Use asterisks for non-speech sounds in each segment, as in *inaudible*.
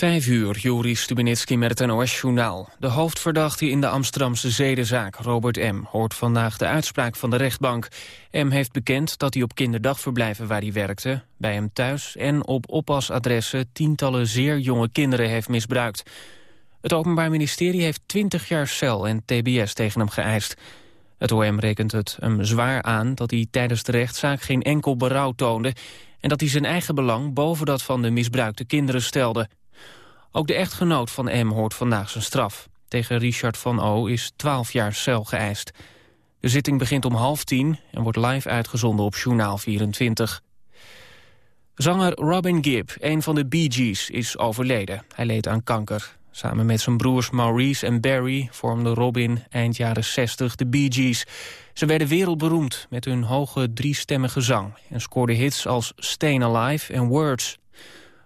Vijf uur, Joris Stubenitski met het NOS-journaal. De hoofdverdachte in de Amsterdamse zedenzaak, Robert M., hoort vandaag de uitspraak van de rechtbank. M. heeft bekend dat hij op kinderdagverblijven waar hij werkte, bij hem thuis en op oppasadressen tientallen zeer jonge kinderen heeft misbruikt. Het Openbaar Ministerie heeft 20 jaar cel en tbs tegen hem geëist. Het OM rekent het hem zwaar aan dat hij tijdens de rechtszaak geen enkel berouw toonde en dat hij zijn eigen belang boven dat van de misbruikte kinderen stelde. Ook de echtgenoot van M hoort vandaag zijn straf. Tegen Richard van O is 12 jaar cel geëist. De zitting begint om half tien en wordt live uitgezonden op Journaal 24. Zanger Robin Gibb, een van de Bee Gees, is overleden. Hij leed aan kanker. Samen met zijn broers Maurice en Barry vormde Robin eind jaren 60 de Bee Gees. Ze werden wereldberoemd met hun hoge driestemmige zang... en scoorden hits als Stayin' Alive en Words.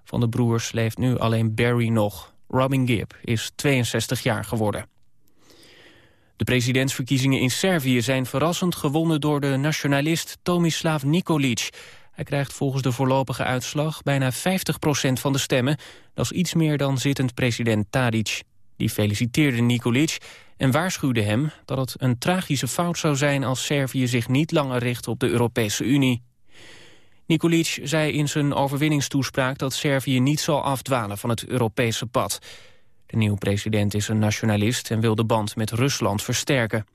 Van de broers leeft nu alleen Barry nog. Robin Gibb is 62 jaar geworden. De presidentsverkiezingen in Servië zijn verrassend gewonnen door de nationalist Tomislav Nikolic. Hij krijgt volgens de voorlopige uitslag bijna 50% van de stemmen. Dat is iets meer dan zittend president Tadic. Die feliciteerde Nikolic en waarschuwde hem dat het een tragische fout zou zijn... als Servië zich niet langer richt op de Europese Unie. Nikolic zei in zijn overwinningstoespraak dat Servië niet zal afdwalen van het Europese pad. De nieuwe president is een nationalist en wil de band met Rusland versterken.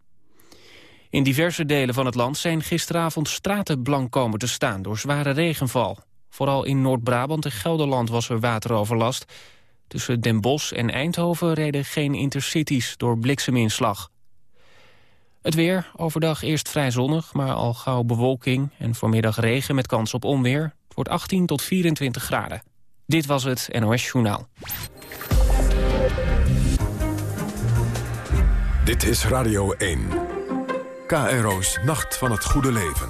In diverse delen van het land zijn gisteravond straten blank komen te staan door zware regenval. Vooral in Noord-Brabant en Gelderland was er wateroverlast. Tussen Den Bosch en Eindhoven reden geen intercities door blikseminslag. Het weer, overdag eerst vrij zonnig, maar al gauw bewolking... en vanmiddag regen met kans op onweer. Het wordt 18 tot 24 graden. Dit was het NOS Journaal. Dit is Radio 1. KRO's Nacht van het Goede Leven.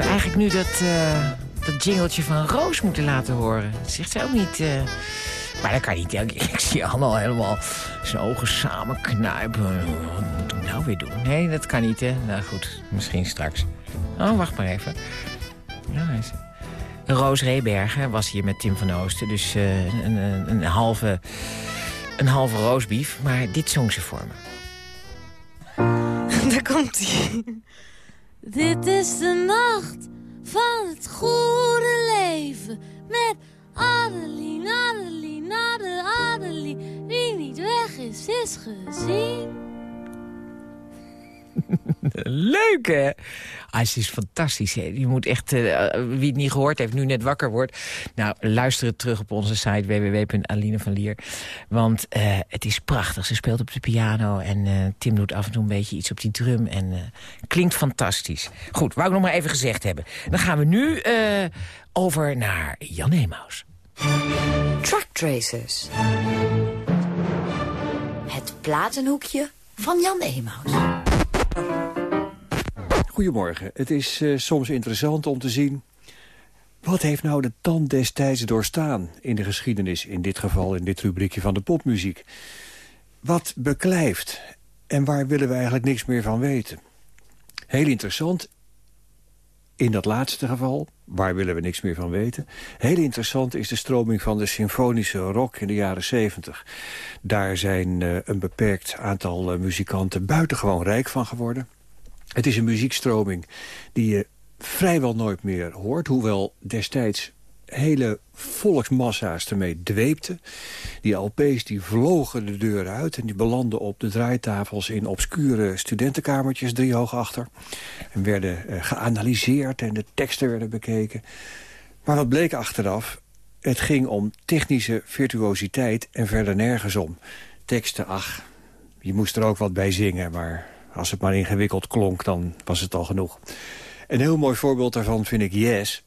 Eigenlijk nu dat, eh, dat jingeltje van Roos moeten laten horen? Dat zegt ze ook niet... eh, Maar dat kan niet. Ik, *laughs* ik zie allemaal helemaal zijn ogen samen knijpen. Wat moet ik nou weer doen? Nee, dat kan niet, hè? Nou goed, misschien straks. Oh, wacht maar even. Roos Rebergen was hier met Tim van Oosten. Dus eh, een, een, een halve, een halve roosbief. Maar dit zong ze voor me. *laughs* Daar komt hij. Dit is de nacht van het goede leven. Met Adeline, Adeline, Adeline, Adeline. Wie niet weg is, is gezien. Leuk, hè? Ah, ze is fantastisch. Hè? Je moet echt, eh, wie het niet gehoord heeft, nu net wakker wordt... nou, luister het terug op onze site www.alinevanlier. Want eh, het is prachtig. Ze speelt op de piano en eh, Tim doet af en toe een beetje iets op die drum. En klinkt fantastisch. Goed, wou ik nog maar even gezegd hebben. Dan gaan we nu over naar Jan Emaus. Truck Tracers. Het platenhoekje van Jan Emaus. Goedemorgen. Het is eh, soms interessant om te zien... wat heeft nou de tand destijds doorstaan in de geschiedenis... in dit geval in dit rubriekje van de popmuziek. Wat beklijft en waar willen we eigenlijk niks meer van weten? Heel interessant in dat laatste geval, waar willen we niks meer van weten... heel interessant is de stroming van de symfonische rock in de jaren 70. Daar zijn uh, een beperkt aantal uh, muzikanten buitengewoon rijk van geworden. Het is een muziekstroming die je vrijwel nooit meer hoort... hoewel destijds hele volksmassa's ermee dweepten. Die LP's die vlogen de deur uit en die belanden op de draaitafels... in obscure studentenkamertjes, drie hoog achter. En werden uh, geanalyseerd en de teksten werden bekeken. Maar wat bleek achteraf? Het ging om technische virtuositeit en verder nergens om. Teksten, ach, je moest er ook wat bij zingen... maar als het maar ingewikkeld klonk, dan was het al genoeg. Een heel mooi voorbeeld daarvan vind ik Yes...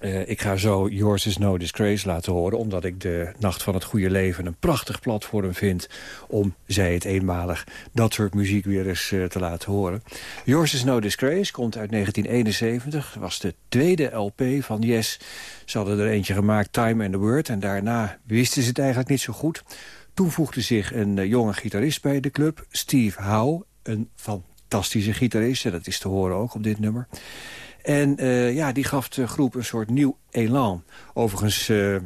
Uh, ik ga zo Yours is No Disgrace laten horen... omdat ik de Nacht van het Goede Leven een prachtig platform vind... om, zij het eenmalig, dat soort muziek weer eens uh, te laten horen. Yours is No Disgrace komt uit 1971. was de tweede LP van Yes. Ze hadden er eentje gemaakt, Time and the Word... en daarna wisten ze het eigenlijk niet zo goed. Toen voegde zich een uh, jonge gitarist bij de club, Steve Howe... een fantastische gitarist, en dat is te horen ook op dit nummer... En uh, ja, die gaf de groep een soort nieuw elan. Overigens uh,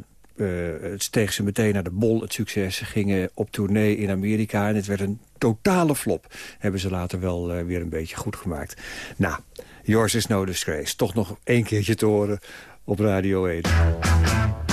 het steeg ze meteen naar de bol, het succes. Ze gingen op tournee in Amerika en het werd een totale flop. Hebben ze later wel weer een beetje goed gemaakt. Nou, Yours is no disgrace. Toch nog één keertje te horen op Radio 1.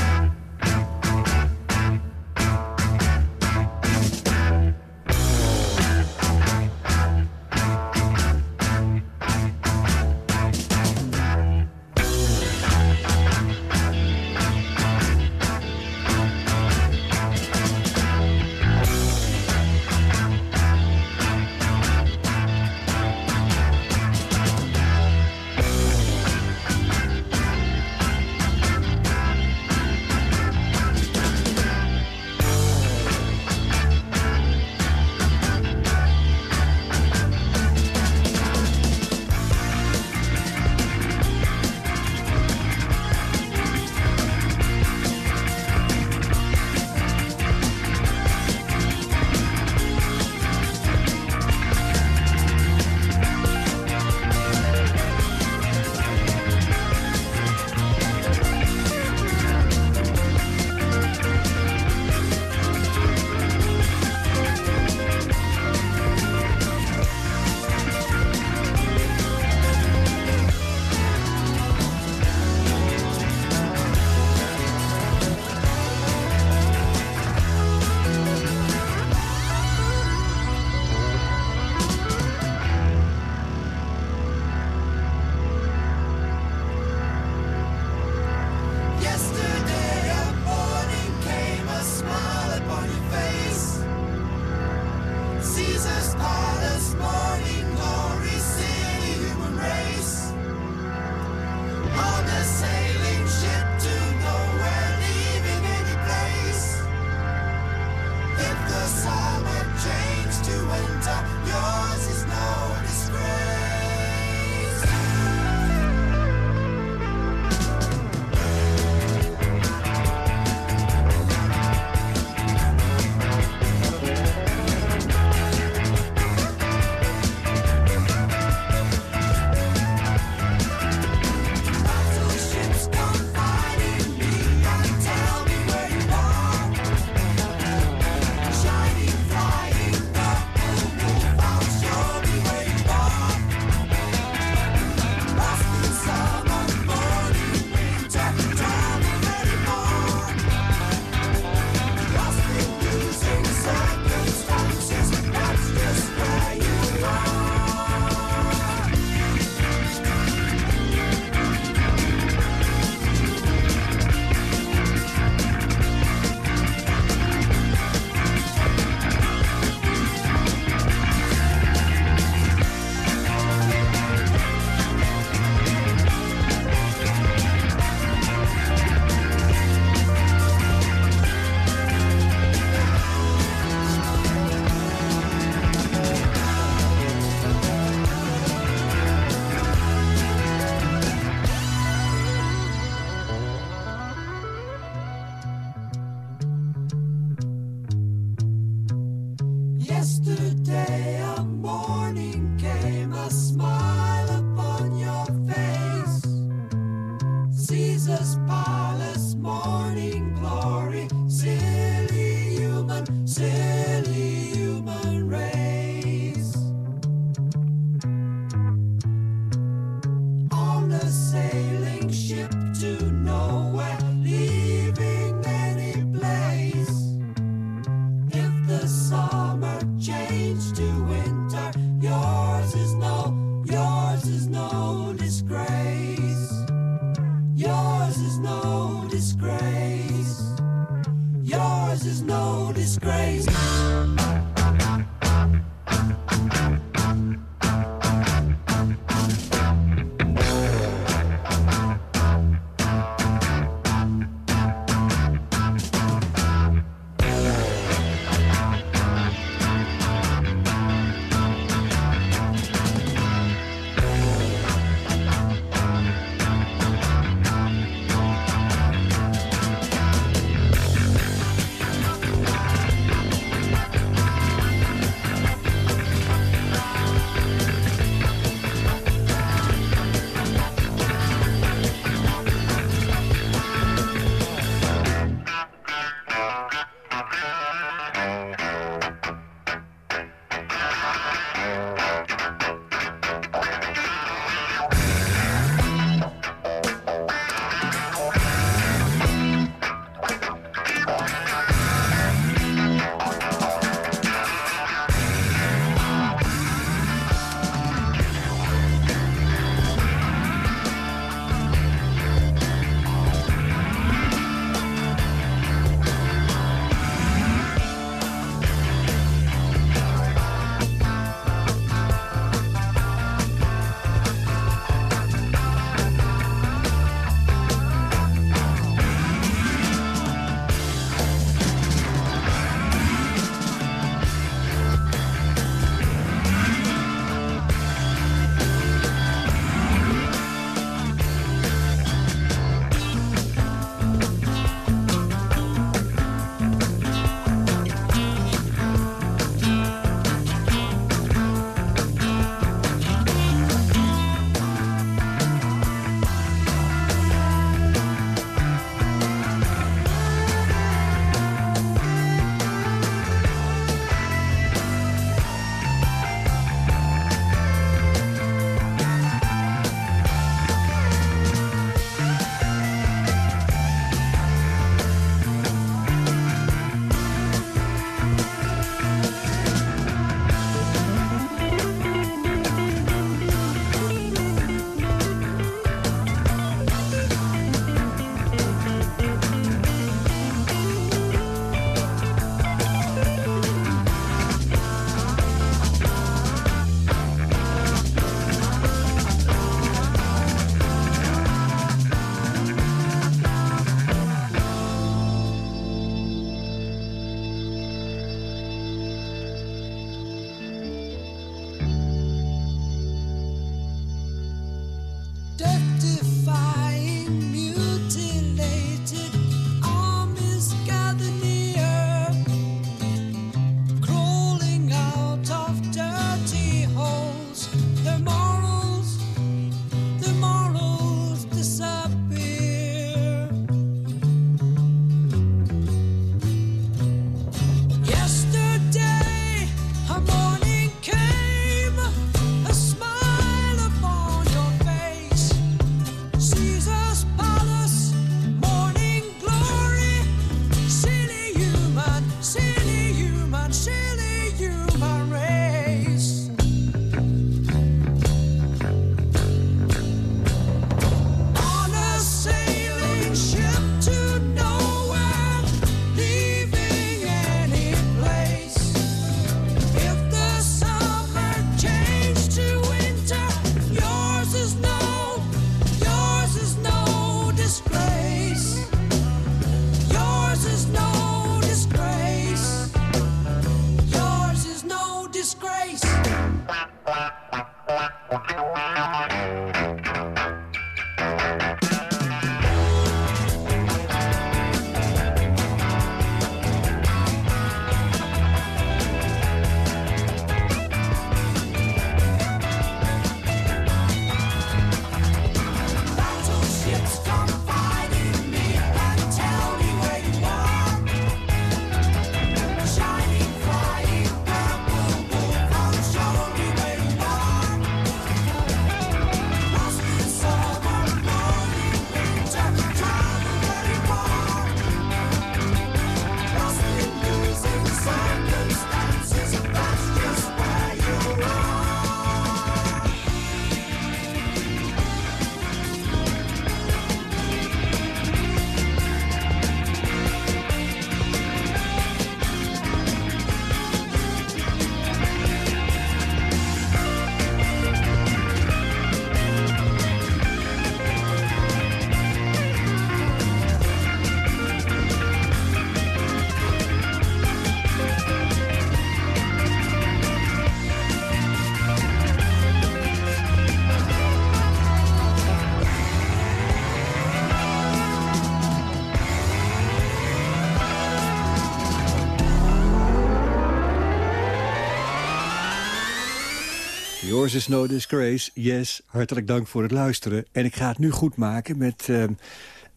Is no disgrace. Yes, hartelijk dank voor het luisteren. En ik ga het nu goed maken met uh, uh,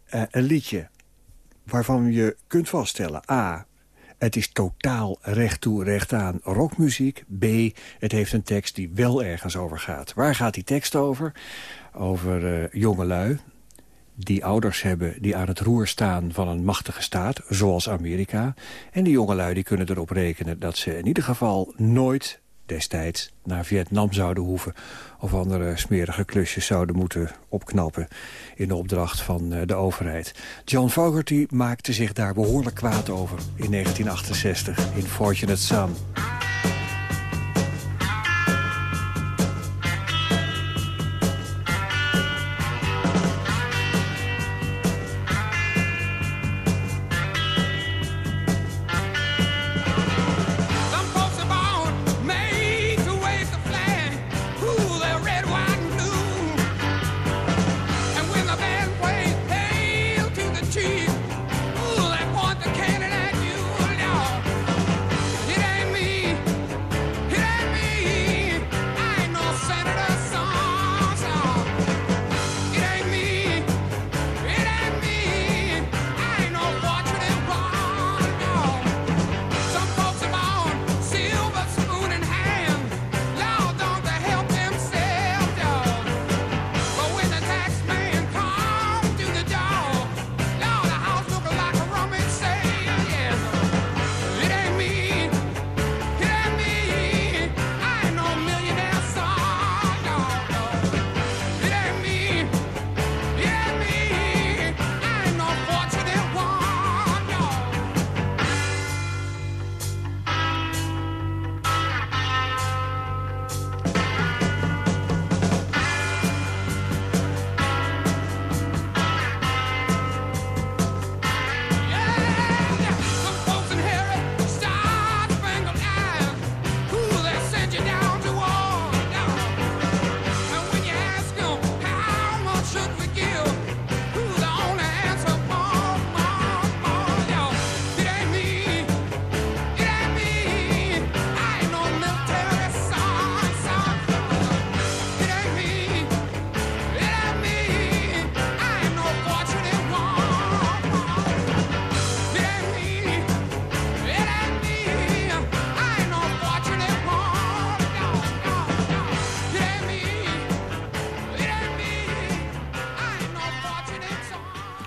een liedje waarvan je kunt vaststellen... A, het is totaal recht toe, recht aan rockmuziek. B, het heeft een tekst die wel ergens over gaat. Waar gaat die tekst over? Over uh, jongelui die ouders hebben die aan het roer staan van een machtige staat, zoals Amerika. En die jongelui die kunnen erop rekenen dat ze in ieder geval nooit destijds naar Vietnam zouden hoeven... of andere smerige klusjes zouden moeten opknappen... in de opdracht van uh, de overheid. John Fogerty maakte zich daar behoorlijk kwaad over in 1968 in Fortunate Son.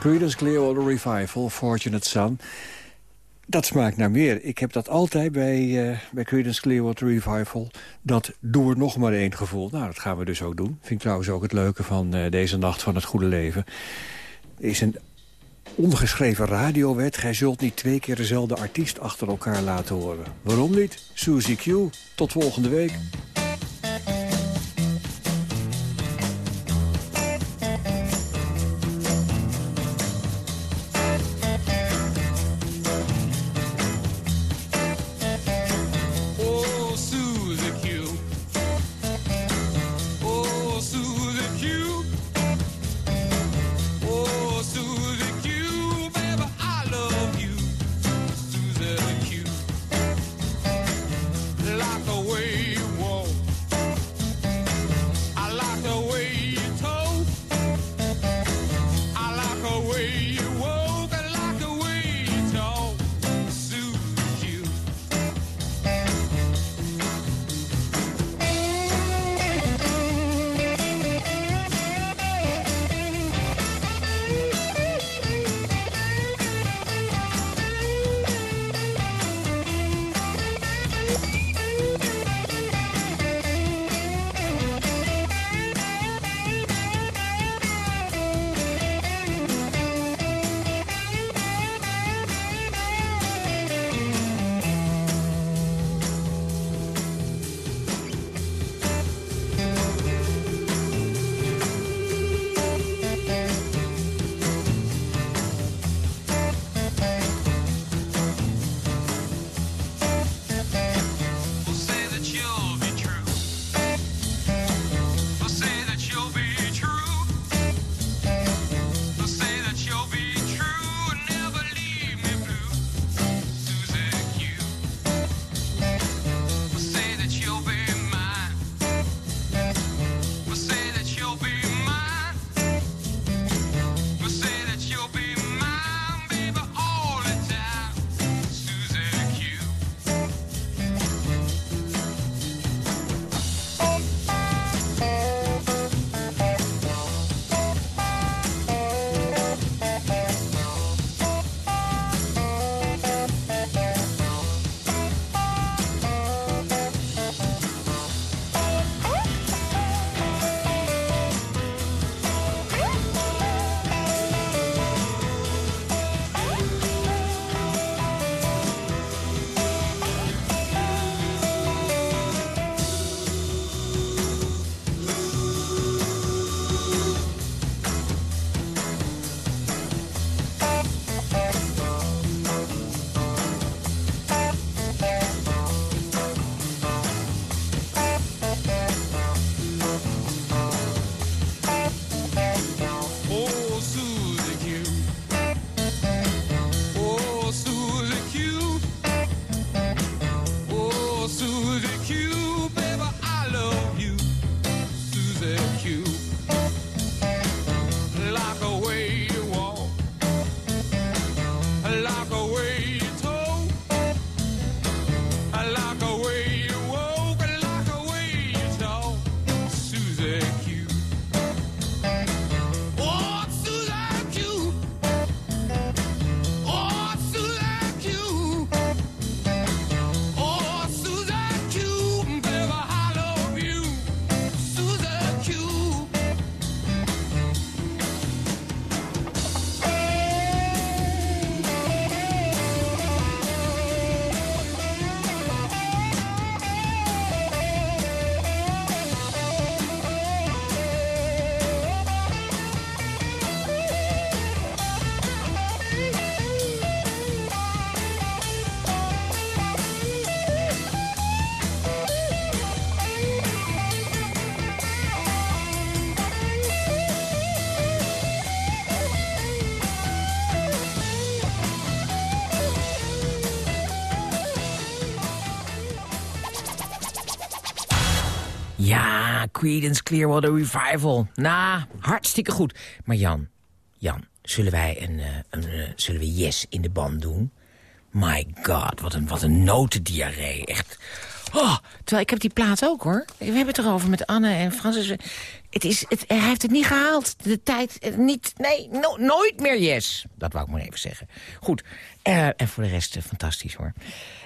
Creedence Clearwater Revival, Fortunate Son. Dat smaakt naar meer. Ik heb dat altijd bij, uh, bij Creedence Clearwater Revival. Dat doe er nog maar één gevoel. Nou, dat gaan we dus ook doen. Vind ik trouwens ook het leuke van uh, deze Nacht van het Goede Leven. Is een ongeschreven radiowet. Gij zult niet twee keer dezelfde artiest achter elkaar laten horen. Waarom niet? Suzy Q. Tot volgende week. Creedence Clearwater Revival. Nou, hartstikke goed. Maar Jan, Jan, zullen wij een, eh, een, eh, zullen we Yes in de band doen? My god, wat een, wat een notendiarree. Echt. Oh, terwijl ik heb die plaat ook, hoor. We hebben het erover met Anne en Francis. Het is, het, hij heeft het niet gehaald. De tijd, eh, niet, nee, no- nooit meer yes. Dat wou ik maar even zeggen. Goed, en voor de rest fantastisch, hoor.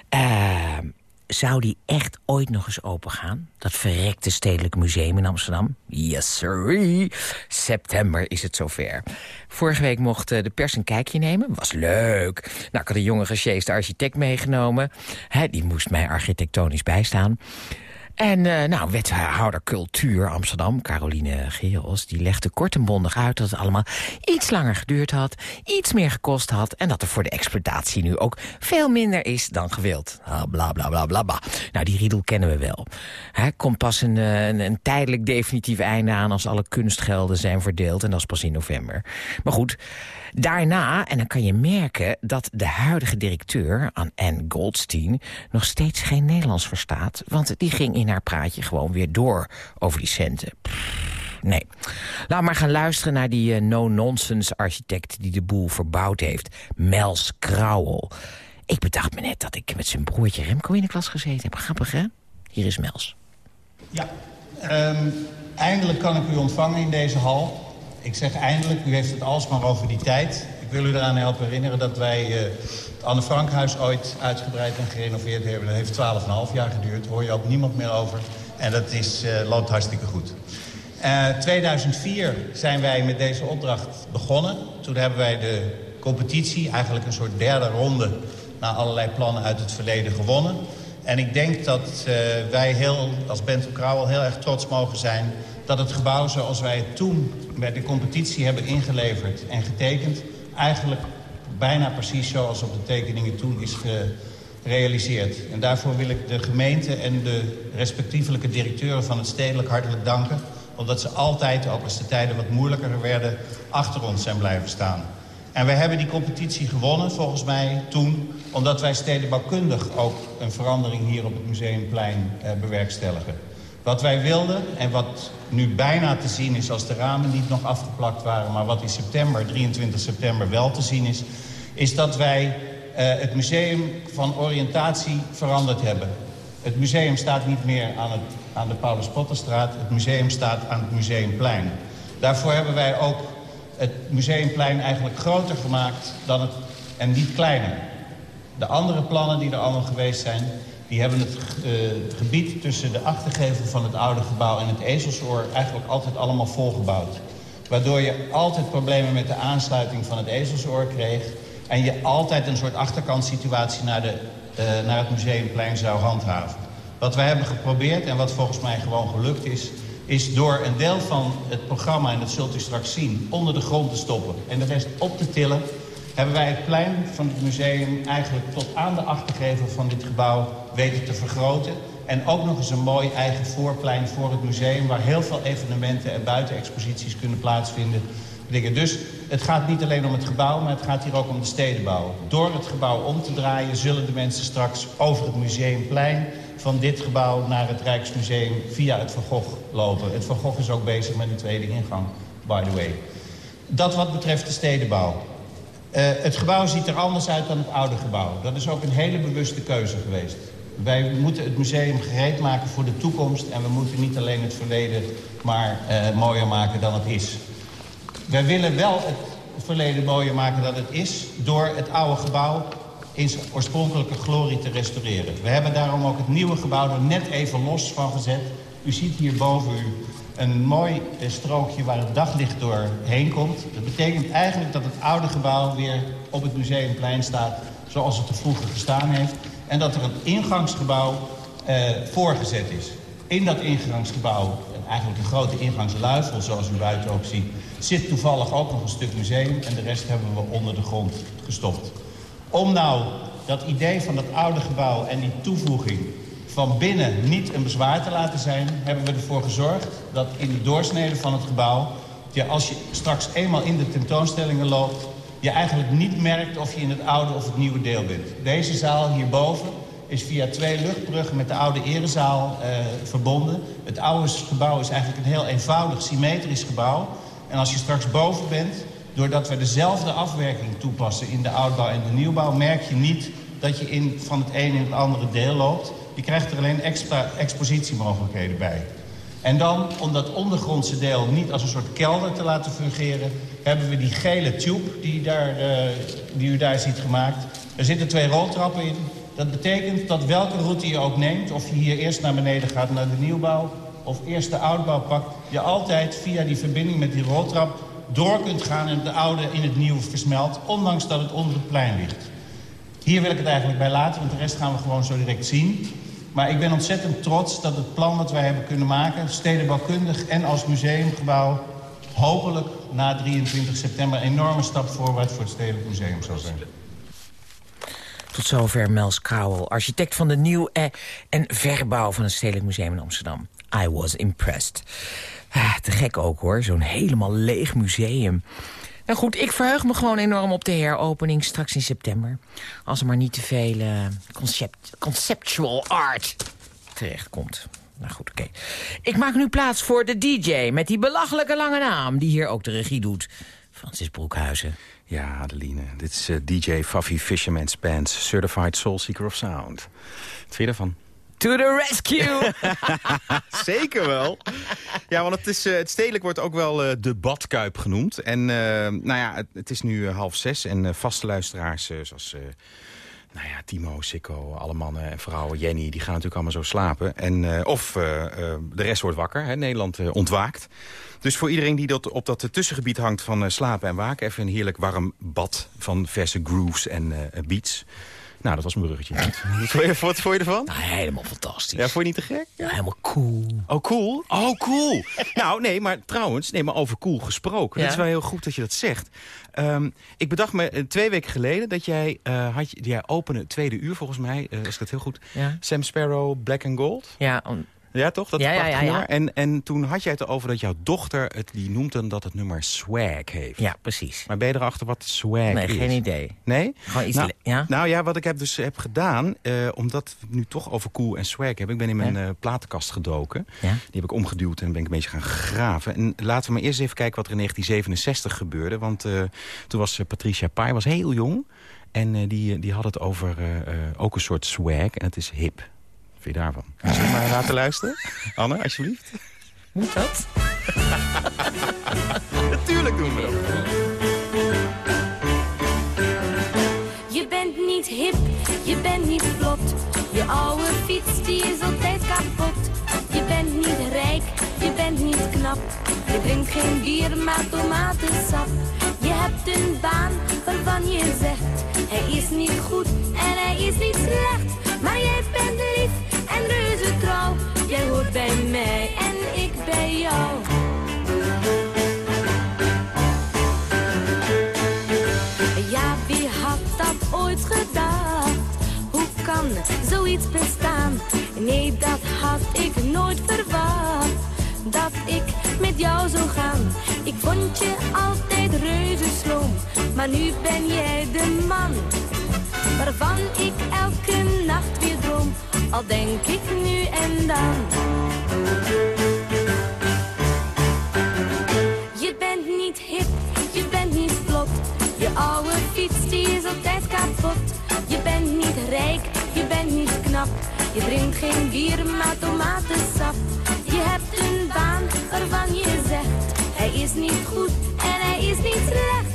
Eh, zou die echt ooit nog eens open gaan? Dat verrekte Stedelijk Museum in Amsterdam? Yes, sir. September is het zover. Vorige week mocht eh, de pers een kijkje nemen. Was leuk. Nou, ik had een jonge gesjeesde architect meegenomen. Hè, die moest mij architectonisch bijstaan. En eh, nou, wethouder cultuur Amsterdam, Caroline Geels... die legde kort en bondig uit dat het allemaal iets langer geduurd had... iets meer gekost had en dat er voor de exploitatie nu ook veel minder is dan gewild. Ah, bla, bla, bla, bla, bla. Nou, die riedel kennen we wel. Hè, komt pas een, eh, een, een tijdelijk definitief einde aan... als alle kunstgelden zijn verdeeld en dat is pas in november. Maar goed, Daarna, en dan kan je merken dat de huidige directeur, Anne Goldstein... nog steeds geen Nederlands verstaat. Want die ging in haar praatje gewoon weer door over die centen. Nee. Laat maar gaan luisteren naar die eh, no-nonsense architect... die de boel verbouwd heeft. Mels Krauwel. Ik bedacht me net dat ik met zijn broertje Remco in de klas gezeten heb. Grappig, hè? Hier is Mels. Ja, ehm, eindelijk kan ik u ontvangen in deze hal. Ik zeg eindelijk, u heeft het alsmaar over die tijd. Ik wil u eraan helpen herinneren dat wij eh, het Anne Frankhuis ooit uitgebreid en gerenoveerd hebben. Dat heeft 12,5 jaar geduurd, hoor je ook niemand meer over. En dat is, eh, loopt hartstikke goed. Eh 2004 zijn wij met deze opdracht begonnen. Toen hebben wij de competitie, eigenlijk een soort derde ronde... naar allerlei plannen uit het verleden gewonnen. En ik denk dat wij heel, als Bento Krauwel heel erg trots mogen zijn... dat het gebouw zoals wij het toen bij de competitie hebben ingeleverd en getekend... eigenlijk bijna precies zoals op de tekeningen toen is gerealiseerd. En daarvoor wil ik de gemeente en de respectievelijke directeuren van het stedelijk hartelijk danken... omdat ze altijd, ook als de tijden wat moeilijker werden, achter ons zijn blijven staan. En wij hebben die competitie gewonnen, volgens mij, toen... omdat wij stedenbouwkundig ook een verandering hier op het Museumplein eh, bewerkstelligen. Wat wij wilden, en wat nu bijna te zien is als de ramen niet nog afgeplakt waren... maar wat in september, 23 september, wel te zien is... is dat wij eh, het museum van oriëntatie veranderd hebben. Het museum staat niet meer aan, het, aan de Paulus Potterstraat. Het museum staat aan het Museumplein. Daarvoor hebben wij ook het Museumplein eigenlijk groter gemaakt dan het, en niet kleiner. De andere plannen die er allemaal geweest zijn... die hebben het uh, gebied tussen de achtergevel van het oude gebouw en het ezelsoor... eigenlijk altijd allemaal volgebouwd. Waardoor je altijd problemen met de aansluiting van het ezelsoor kreeg... en je altijd een soort achterkantsituatie naar, de, uh, naar het Museumplein zou handhaven. Wat wij hebben geprobeerd en wat volgens mij gewoon gelukt is is door een deel van het programma, en dat zult u straks zien, onder de grond te stoppen en de rest op te tillen, hebben wij het plein van het museum eigenlijk tot aan de achtergevel van dit gebouw weten te vergroten. En ook nog eens een mooi eigen voorplein voor het museum... waar heel veel evenementen en buitenexposities kunnen plaatsvinden. Dus het gaat niet alleen om het gebouw, maar het gaat hier ook om de stedenbouw. Door het gebouw om te draaien zullen de mensen straks over het museumplein van dit gebouw naar het Rijksmuseum via het Van Gogh lopen. Het Van Gogh is ook bezig met een tweede ingang, by the way. Dat wat betreft de stedenbouw. Uh, het gebouw ziet er anders uit dan het oude gebouw. Dat is ook een hele bewuste keuze geweest. Wij moeten het museum gereed maken voor de toekomst... en we moeten niet alleen het verleden maar uh, mooier maken dan het is. Wij willen wel het verleden mooier maken dan het is... door het oude gebouw in zijn oorspronkelijke glorie te restaureren. We hebben daarom ook het nieuwe gebouw er net even los van gezet. U ziet hier boven u een mooi strookje waar het daglicht doorheen komt. Dat betekent eigenlijk dat het oude gebouw weer op het museumplein staat... zoals het er vroeger gestaan heeft. En dat er een ingangsgebouw eh, voorgezet is. In dat ingangsgebouw, eigenlijk een grote ingangsluifel zoals u buiten ook ziet... zit toevallig ook nog een stuk museum en de rest hebben we onder de grond gestopt. Om nou dat idee van dat oude gebouw en die toevoeging van binnen niet een bezwaar te laten zijn... hebben we ervoor gezorgd dat in de doorsnede van het gebouw... Ja, als je straks eenmaal in de tentoonstellingen loopt... je eigenlijk niet merkt of je in het oude of het nieuwe deel bent. Deze zaal hierboven is via twee luchtbruggen met de oude erezaal uh, verbonden. Het oude gebouw is eigenlijk een heel eenvoudig, symmetrisch gebouw. En als je straks boven bent, doordat we dezelfde afwerking toepassen in de oudbouw en de nieuwbouw... merk je niet dat je in, van het een in het andere deel loopt. Je krijgt er alleen extra expositiemogelijkheden bij. En dan, om dat ondergrondse deel niet als een soort kelder te laten fungeren... hebben we die gele tube die, daar, uh, die u daar ziet gemaakt. Er zitten twee roltrappen in. Dat betekent dat welke route je ook neemt... of je hier eerst naar beneden gaat naar de nieuwbouw... of eerst de oudbouw pakt... je altijd via die verbinding met die roltrap door kunt gaan... en het oude in het nieuwe versmelt... ondanks dat het onder het plein ligt. Hier wil ik het eigenlijk bij laten, want de rest gaan we gewoon zo direct zien. Maar ik ben ontzettend trots dat het plan dat wij hebben kunnen maken... stedenbouwkundig en als museumgebouw... hopelijk na 23 september een enorme stap voorwaarts voor het Stedelijk Museum zal zijn. Tot zover Mels Kouwel, architect van de nieuw- en verbouw van het Stedelijk Museum in Amsterdam. I was impressed. Ah, te gek ook hoor, zo'n helemaal leeg museum. Nou goed, ik verheug me gewoon enorm op de heropening straks in september. Als er maar niet te veel uh, concept, conceptual art terechtkomt. Nou goed, oké. Ik maak nu plaats voor de DJ met die belachelijke lange naam... die hier ook de regie doet. Francis Broekhuizen. Ja, Adeline. Dit is uh, DJ Faffy Fisherman's Pants, Certified Soul Seeker of Sound. Wat vind je ervan? To the rescue! *laughs* Zeker wel. Ja, want het, is, uh, het stedelijk wordt ook wel uh, de badkuip genoemd. En uh, nou ja, het, het, is nu half zes en vaste luisteraars zoals... nou ja, Timo, Sikko, alle mannen en vrouwen, Jenny, die gaan natuurlijk allemaal zo slapen. En, of de rest wordt wakker, hè, Nederland ontwaakt. Dus voor iedereen die dat, op dat tussengebied hangt van slapen en waken... even een heerlijk warm bad van verse grooves en beats... Nou, dat was mijn bruggetje. *laughs* wat, wat vond je ervan? Nou, helemaal fantastisch. Ja, vond je niet te gek? Ja, helemaal cool. Oh, cool? Oh, cool. *laughs* nou, nee, maar trouwens, nee, maar over cool gesproken. Ja? Dat is wel heel goed dat je dat zegt. Um, ik bedacht me twee weken geleden dat jij, uh, had, jij opende het tweede uur volgens mij, uh, ik het heel goed, ja. Sam Sparrow, Black and Gold. Ja, ja, toch? Dat ja, ja, ja, ja. En, en toen had jij het erover dat jouw dochter, het, die noemt dan dat het nummer swag heeft. Ja, precies. Maar ben je erachter wat swag nee, is? geen idee. Nee? Gewoon iets... Nou, ja? nou ja, wat ik heb dus heb gedaan, uh, omdat we nu toch over cool en swag hebben. Ik ben in mijn ja? uh, platenkast gedoken. Ja? Die heb ik omgeduwd en ben ik een beetje gaan graven. En laten we maar eerst even kijken wat er in 1967 gebeurde. Want uh, toen was Patricia Pai was heel jong. En die, die had het over ook een soort swag. En het is hip je daarvan? Zullen we maar laten luisteren? *laughs* Anne, alsjeblieft. Moet dat? *laughs* Natuurlijk doen we dat. Je bent niet hip, je bent niet vlot. Je oude fiets die is altijd kapot. Je bent niet rijk, je bent niet knap. Je drinkt geen bier, maar tomatensap. Je hebt een baan waarvan je zegt... Hij is niet goed en hij is niet slecht. Maar jij bent lief en reuze trouw. Jij hoort bij mij en ik bij jou. Ja, wie had dat ooit gedacht? Hoe kan zoiets bestaan? Nee, dat had ik nooit verwacht. Dat ik met jou zou gaan. Ik vond je altijd reuze sloom. Maar nu ben jij de man waarvan ik elke nacht weer al denk ik nu en dan. Je bent niet hip, je bent niet vlot, je oude fiets die is altijd kapot. Je bent niet rijk, je bent niet knap, je drinkt geen bier maar tomatensap. Je hebt een baan waarvan je zegt, hij is niet goed en hij is niet slecht,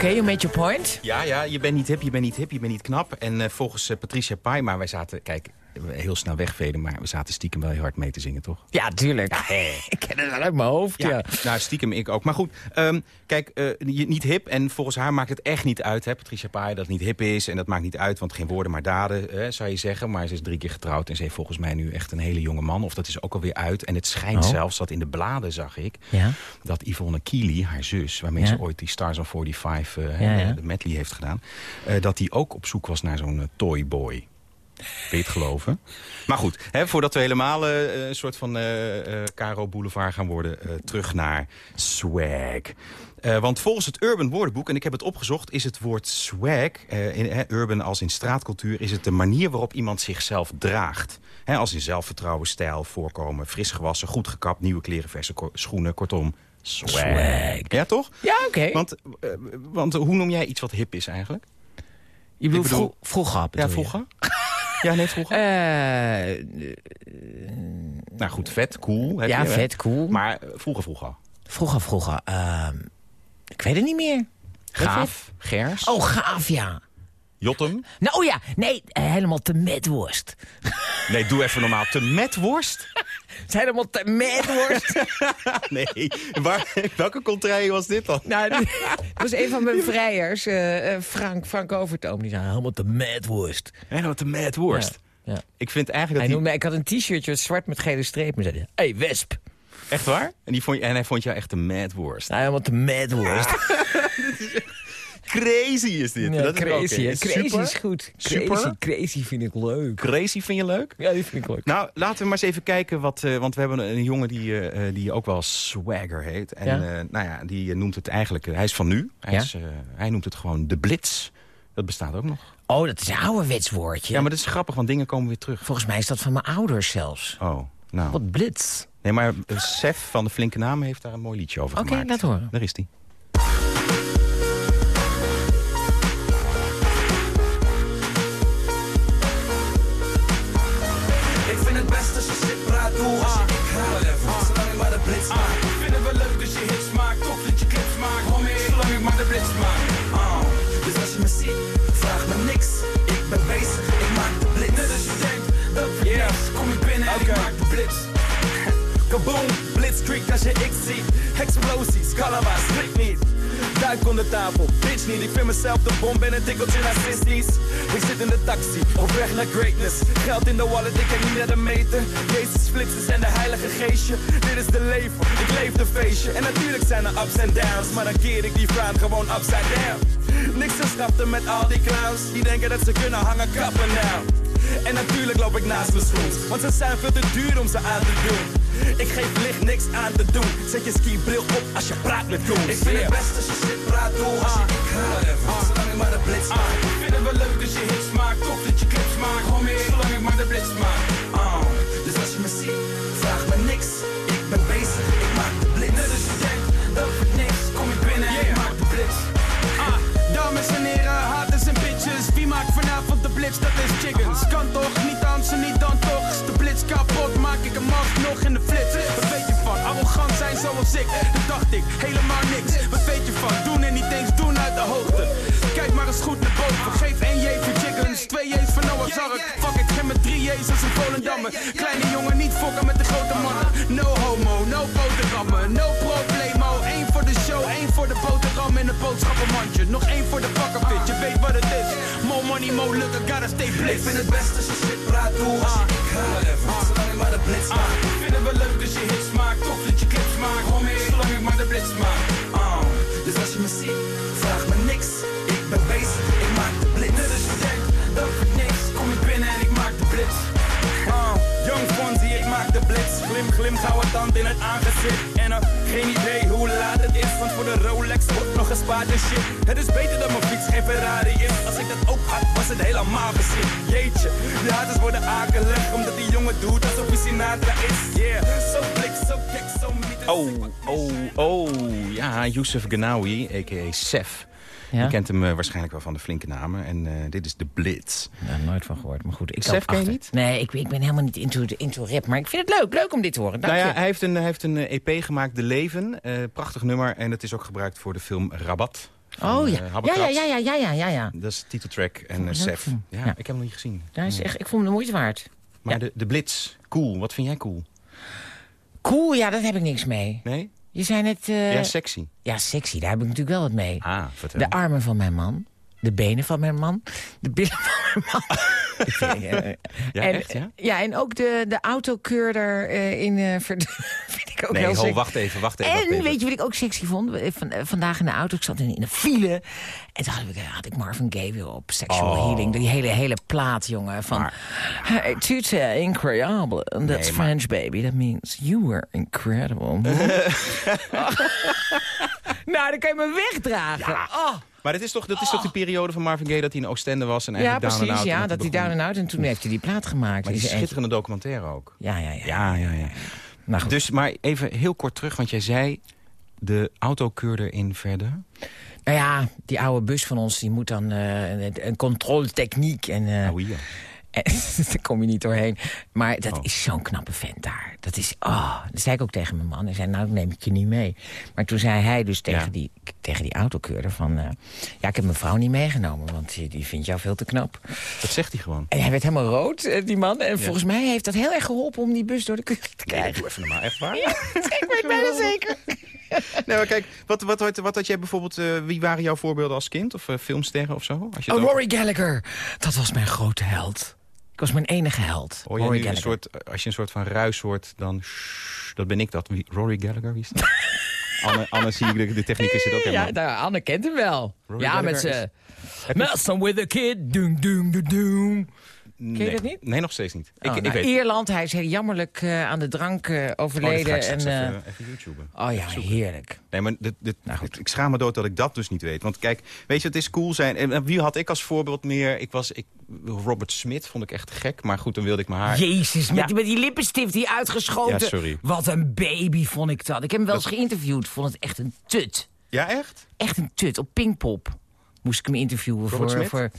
okay, you made your point. Ja, ja, je bent niet hip, je bent niet hip, je bent niet knap. En uh, volgens uh, Patricia Pai, maar wij zaten, kijk, heel snel wegveden, maar we zaten stiekem wel heel hard mee te zingen, toch? Ja, tuurlijk. Ja, *laughs* ik ken het wel uit mijn hoofd, ja. ja. Nou, stiekem ik ook. Maar goed, um, kijk, uh, niet hip. En volgens haar maakt het echt niet uit, hè, Patricia Pai, dat het niet hip is. En dat maakt niet uit, want geen woorden maar daden, hè, zou je zeggen. Maar ze is drie keer getrouwd en ze heeft volgens mij nu echt een hele jonge man. Of dat is ook alweer uit. En het schijnt oh. zelfs dat in de bladen, zag ik, ja? dat Yvonne Keely, haar zus, waarmee ze ooit die Stars on 45, uh, de medley heeft gedaan, uh, dat die ook op zoek was naar zo'n toyboy. Wil je het geloven? Maar goed, hè, voordat we helemaal eh, een soort van eh eh Caro Boulevard gaan worden... eh, terug naar swag. Eh, want volgens het Urban Woordenboek, en ik heb het opgezocht... is het woord swag, eh, in, urban als in straatcultuur... is het de manier waarop iemand zichzelf draagt. Hè, als in zelfvertrouwen, stijl, voorkomen, fris gewassen... goed gekapt, nieuwe kleren, verse ko- schoenen, kortom... Swag. Swag. Ja, toch? Ja, oké. Want, eh, want hoe noem jij iets wat hip is eigenlijk? Je bedoelt ik bedoel- vro- vroeger? Ja, bedoel je? vroeger? *laughs* Ja, nee, vroeger. Eh, nou goed, vet, cool. Heb ja, je, vet, cool. Maar vroeger, vroeger. Vroeger, vroeger. ehm, ik weet het niet meer. Gaaf, gers, Oh, gaaf, ja. Jotem. Nou oh ja, nee, eh, helemaal te metworst. Nee, doe even normaal. Te met *laughs* helemaal te metworst. *laughs* Nee, waar, welke contraille was dit dan? nou, dat *laughs* was een van mijn vrijers, eh, eh, Frank, Frank Overtoom. Die zei helemaal te metworst. Helemaal te. Ja, ja. Ik vind eigenlijk Hij dat noemde, ik had een t-shirtje zwart met gele strepen. En zei hij, hey, wesp. hij... Echt waar? En, die vond je, en hij vond jou echt een mad worst. Nou, helemaal te metworst. *laughs* Crazy is dit. Ja, dat is crazy, oké. hè. Crazy Super. is goed. Super. Crazy, crazy vind ik leuk. Crazy vind je leuk? Ja, die vind ik leuk. Nou, laten we maar eens even kijken. Wat, eh, want we hebben een jongen die, eh, eh, die ook wel Swagger heet. En Ja. nou ja, die noemt het eigenlijk... hij is van nu. Hij, Ja. is, hij noemt het gewoon de Blitz. Dat bestaat ook nog. Oh, dat is een ouderwets woordje. Ja, maar dat is grappig, want dingen komen weer terug. Volgens mij is dat van mijn ouders zelfs. Oh, nou. Wat blitz. Nee, maar Sef van de Flinke Namen heeft daar een mooi liedje over Oké, gemaakt. laat horen. Daar is hij. Als je ik ga Zolang ik maar de blitz maak Ik vind het wel leuk als je hits maakt, tof dat je clips maakt Homie, zolang ik maar de blitz maak Ah, Dus als je me ziet, vraag me niks Ik ben bezig, ik maak de blitz Net als je denkt, dat niks Kom ik binnen en ik maak de blitz Kaboom, als je ik ziet Explosies, calaba's, schrik niet. Duik onder tafel, bitch niet. Ik vind mezelf de bom, ben een tikkeltje narcistisch. Ik zit in de taxi, op weg naar greatness. Geld in de wallet, ik kijk niet naar de meter. Jezus flitsers en de heilige geestje. Dit is de leven, ik leef de feestje. En natuurlijk zijn er ups en downs Maar dan keer ik die vraag gewoon upside down. Niks te schatten met al die clowns. Die denken dat ze kunnen hangen, kappen nou en natuurlijk loop ik naast mijn schoens Want ze zijn veel te duur om ze aan te doen. Ik geef licht niks aan te doen. Zet je skibril op als je praat met goons Ik vind het best als je shit praat, doe. Als je ik ga whatever Zolang ik maar de blitz maak Ik vind het wel leuk als je hits maakt Tof dat je clips maakt. Homie, zolang ik maar de blitz maak. Ah, Dus als je me ziet, vraag me niks Dat is chickens. Kan toch, niet dansen, niet dan toch. Is de blitz kapot, maak ik hem alsnog in de flits. Wat weet je van? Arrogant zijn zoals ik. Dat dacht ik, helemaal niks. Wat weet je van? Doen en niet eens doen uit de hoogte. Kijk maar eens goed naar boven. Geef één J voor chickens, twee J's voor Noah's Ark. Fuck it, geef me drie J's als een Volendammer. Kleine jongen, niet fokken met de grote mannen. No homo, no boterhammen, no problemo. Voor de show, één voor de boterham en een boodschappenmandje. Nog één voor de pakkenfit, je weet wat het is. More money, more look, I gotta stay Ik blitz. vind het best als je shit praat, doe als je ik Zolang ik maar de blitz maak Ik vind het wel leuk als je hits maakt, tof dat je clips maakt. Homie, zolang ik maar de blitz maak. Ah, Dus als je me ziet, vraag me niks blitz Glim, glim, gouden tand in het aangezicht En uh, geen idee hoe laat het is Want voor de Rolex wordt nog gespaard en shit Het is beter dat mijn fiets geen Ferrari is Als ik dat ook had, was het helemaal geschikt Jeetje, de haters worden akelig Omdat die jongen doet alsof hij Sinatra is Yeah, zo blik, zo gek, zo mythisch Oh, oh, oh. Ja, Youssef Ganawi, a.k.a. Sef. Ja? Je kent hem eh, waarschijnlijk wel van de flinke namen. En eh, dit is de Blitz. Ja, nooit van gehoord, maar goed. Ik Sef ken je niet? Nee, ik, ik ben helemaal niet into, de- into rap. Maar ik vind het leuk, leuk om dit te horen. Dank Nou ja, je. hij heeft een, hij heeft een eh, EP gemaakt, De Leven. Eh, prachtig nummer. En het is ook gebruikt voor de film Rabat. van, Oh ja. Ja, ja, ja, ja, ja, ja, ja. Dat is de titeltrack. En eh, leuk Sef. Ja, Ja. ik heb hem nog niet gezien. Daar is echt, ik vond hem de moeite waard. Maar Ja. de, de Blitz, cool. Wat vind jij cool? Cool, ja, daar heb ik niks mee. Nee? Je zei net... eh, ja, sexy. ja, sexy, daar heb ik natuurlijk wel wat mee. Ah, vertel. De armen van mijn man. De benen van mijn man. De billen van mijn man. Eh, Ja, en, echt, ja? Ja, en ook de, de autokeurder eh, in... verd- *laughs* vind ik ook Nee, heel ho, sexy. wacht even, wacht even. wacht En even. weet je wat ik ook sexy vond? Van, vandaag in de auto, ik zat in, in een file. En toen had ik, had ik Marvin Gaye weer op. Sexual Oh. Healing. Die hele, hele plaat, jongen. Van, hey, tuta incroyable. And that's Nee, maar- French, baby. That means you were incredible. *laughs* *laughs* nou, dan kan je me wegdragen. Oh. Maar dat is, toch, dat is toch die periode van Marvin Gaye dat hij in Oostende was en Ja, eigenlijk and precies. out. Ja, dat hij down and out. En toen heeft hij die plaat gemaakt. Maar die is echt- schitterende documentaire ook. Ja, ja, ja. Ja, ja, ja. Nou. Dus, maar even heel kort terug, want jij zei de autokeurder in verder. Nou ja, die oude bus van ons, die moet dan eh, een, een controletechniek. En, eh, Oh, ja. *laughs* daar kom je niet doorheen. Maar dat Oh. is zo'n knappe vent daar. Dat is, oh, dat zei ik ook tegen mijn man. Hij zei, nou, neem ik je niet mee. Maar toen zei hij dus tegen, Ja. die, tegen die autokeurder van... eh, ja, ik heb mijn vrouw niet meegenomen, want die, die vindt jou veel te knap. Dat zegt hij gewoon. En hij werd helemaal rood, eh, die man. En volgens mij heeft dat heel erg geholpen om die bus door de keuring te Nee, krijgen. doe even normaal. Echt waar? *laughs* *laughs* ik weet bijna zeker. Nee, maar kijk, wat, wat, wat, wat had jij bijvoorbeeld... eh, wie waren jouw voorbeelden als kind? Of eh, filmsterren of zo? Als je Oh, over- Rory Gallagher. Dat was mijn grote held. Ik was mijn enige held. Hoor je Rory een soort, als je een soort van ruis hoort, dan... shh, dat ben ik dat. Wie, Rory Gallagher, wie is dat? *laughs* Anne, Anne zie ik, de, de technicus zit ook helemaal... Ja, nou, Anne kent hem wel. Rory ja, met Gallagher z'n... Messing with a kid, doom, doom, doom, nee, je dat niet? Nee, nog steeds niet. Ik, Oh, ik nou, weet Ierland, hij is heel jammerlijk eh, aan de drank eh, Oh, overleden. straks en, eh, even, even YouTuben. oh ja, heerlijk. Nee, maar dit, dit, Nou, goed. ik schaam me dood dat ik dat dus niet weet. Want kijk, weet je, het is cool zijn. En en wie had ik als voorbeeld meer? Ik was, ik, Robert Smith vond ik echt gek. Maar goed, dan wilde ik mijn haar... Jezus, met, Ja. die- met die lippenstift die uitgeschoten. Ja, sorry. Wat een baby vond ik dat. Ik heb hem wel eens geïnterviewd. Vond het echt een tut. Ja, echt? Echt een tut. Op Pinkpop moest ik hem interviewen Robert voor... Smith? voor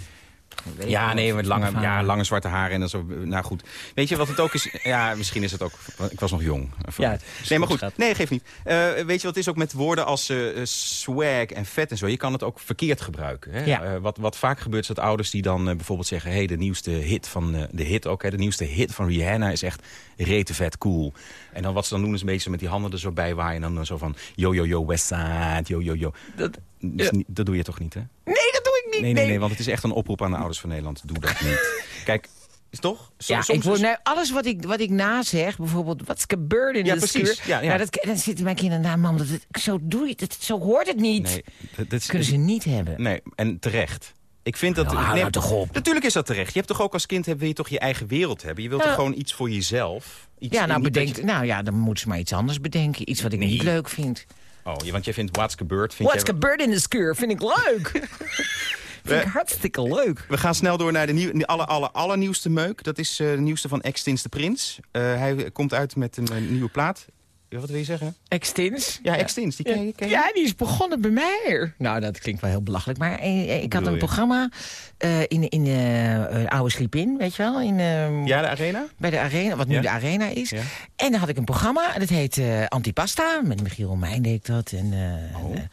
weet Ja, nee, met lange, ja, lange zwarte haren en dan zo. Nou goed. Weet je wat het ook is? Ja, misschien is het ook... Ik was nog jong. Ja, nee, maar goed. Nee, geef niet. Eh, weet je wat het is ook met woorden als eh, eh, swag en vet en zo? Je kan het ook verkeerd gebruiken. Hè? Ja. Wat, wat vaak gebeurt is dat ouders die dan bijvoorbeeld zeggen... hey, de nieuwste hit van... de hit ook, hè, de nieuwste hit van Rihanna is echt rete vet cool. En dan wat ze dan doen is een beetje met die handen er zo bij waaien... en dan zo van yo, yo, yo, Westside, yo, yo, yo. Dat, Dus niet- dat doe je toch niet, hè? nee, dat doe ik niet. Nee, nee, nee, want het is echt een oproep aan de ouders van Nederland. Doe dat niet. *laughs* Kijk, is toch? Zo- Ja, soms ik is- nou, alles wat ik, wat ik nazeg, bijvoorbeeld wat gebeurde in Ja, de precies. schuur. Ja, ja. Nou, dat, dan zitten mijn kinderen naar mam, dat het, zo doe je het, zo hoort het niet. Nee, dat, dat is, Kunnen ze niet hebben. Nee, en terecht. Ik vind dat... Nou, nee, nou toch op. Natuurlijk is dat terecht. Je hebt toch ook als kind heb, wil je toch je eigen wereld hebben. Je wilt Nou, toch gewoon iets voor jezelf. Iets, ja, nou dat bedenk, je- nou ja, dan moeten ze maar iets anders bedenken. Iets wat ik Nee. niet leuk vind. Oh, want jij vindt What's Gebeurd... Vind What's jij... gebeurd in de schuur vind ik leuk. *laughs* vind ik hartstikke leuk. We gaan snel door naar de nieuw, de aller, aller, allernieuwste meuk. Dat is eh, de nieuwste van Extins de Prins. Eh, hij komt uit met een, eh, nieuwe plaat. Wat wil je zeggen? Extins? Ja, Extins. Die ken je? Ken je? Ja, die is begonnen bij mij. Nou, dat klinkt wel heel belachelijk. Maar eh, eh, ik had een je? programma eh, in, in Oude Sliep In, weet je wel? In, ehm, Ja, de Arena? Bij de Arena, wat nu Ja. de Arena is. Ja. En dan had ik een programma, en dat heet Antipasta. Met Michiel Romein deed ik dat. En, eh, en,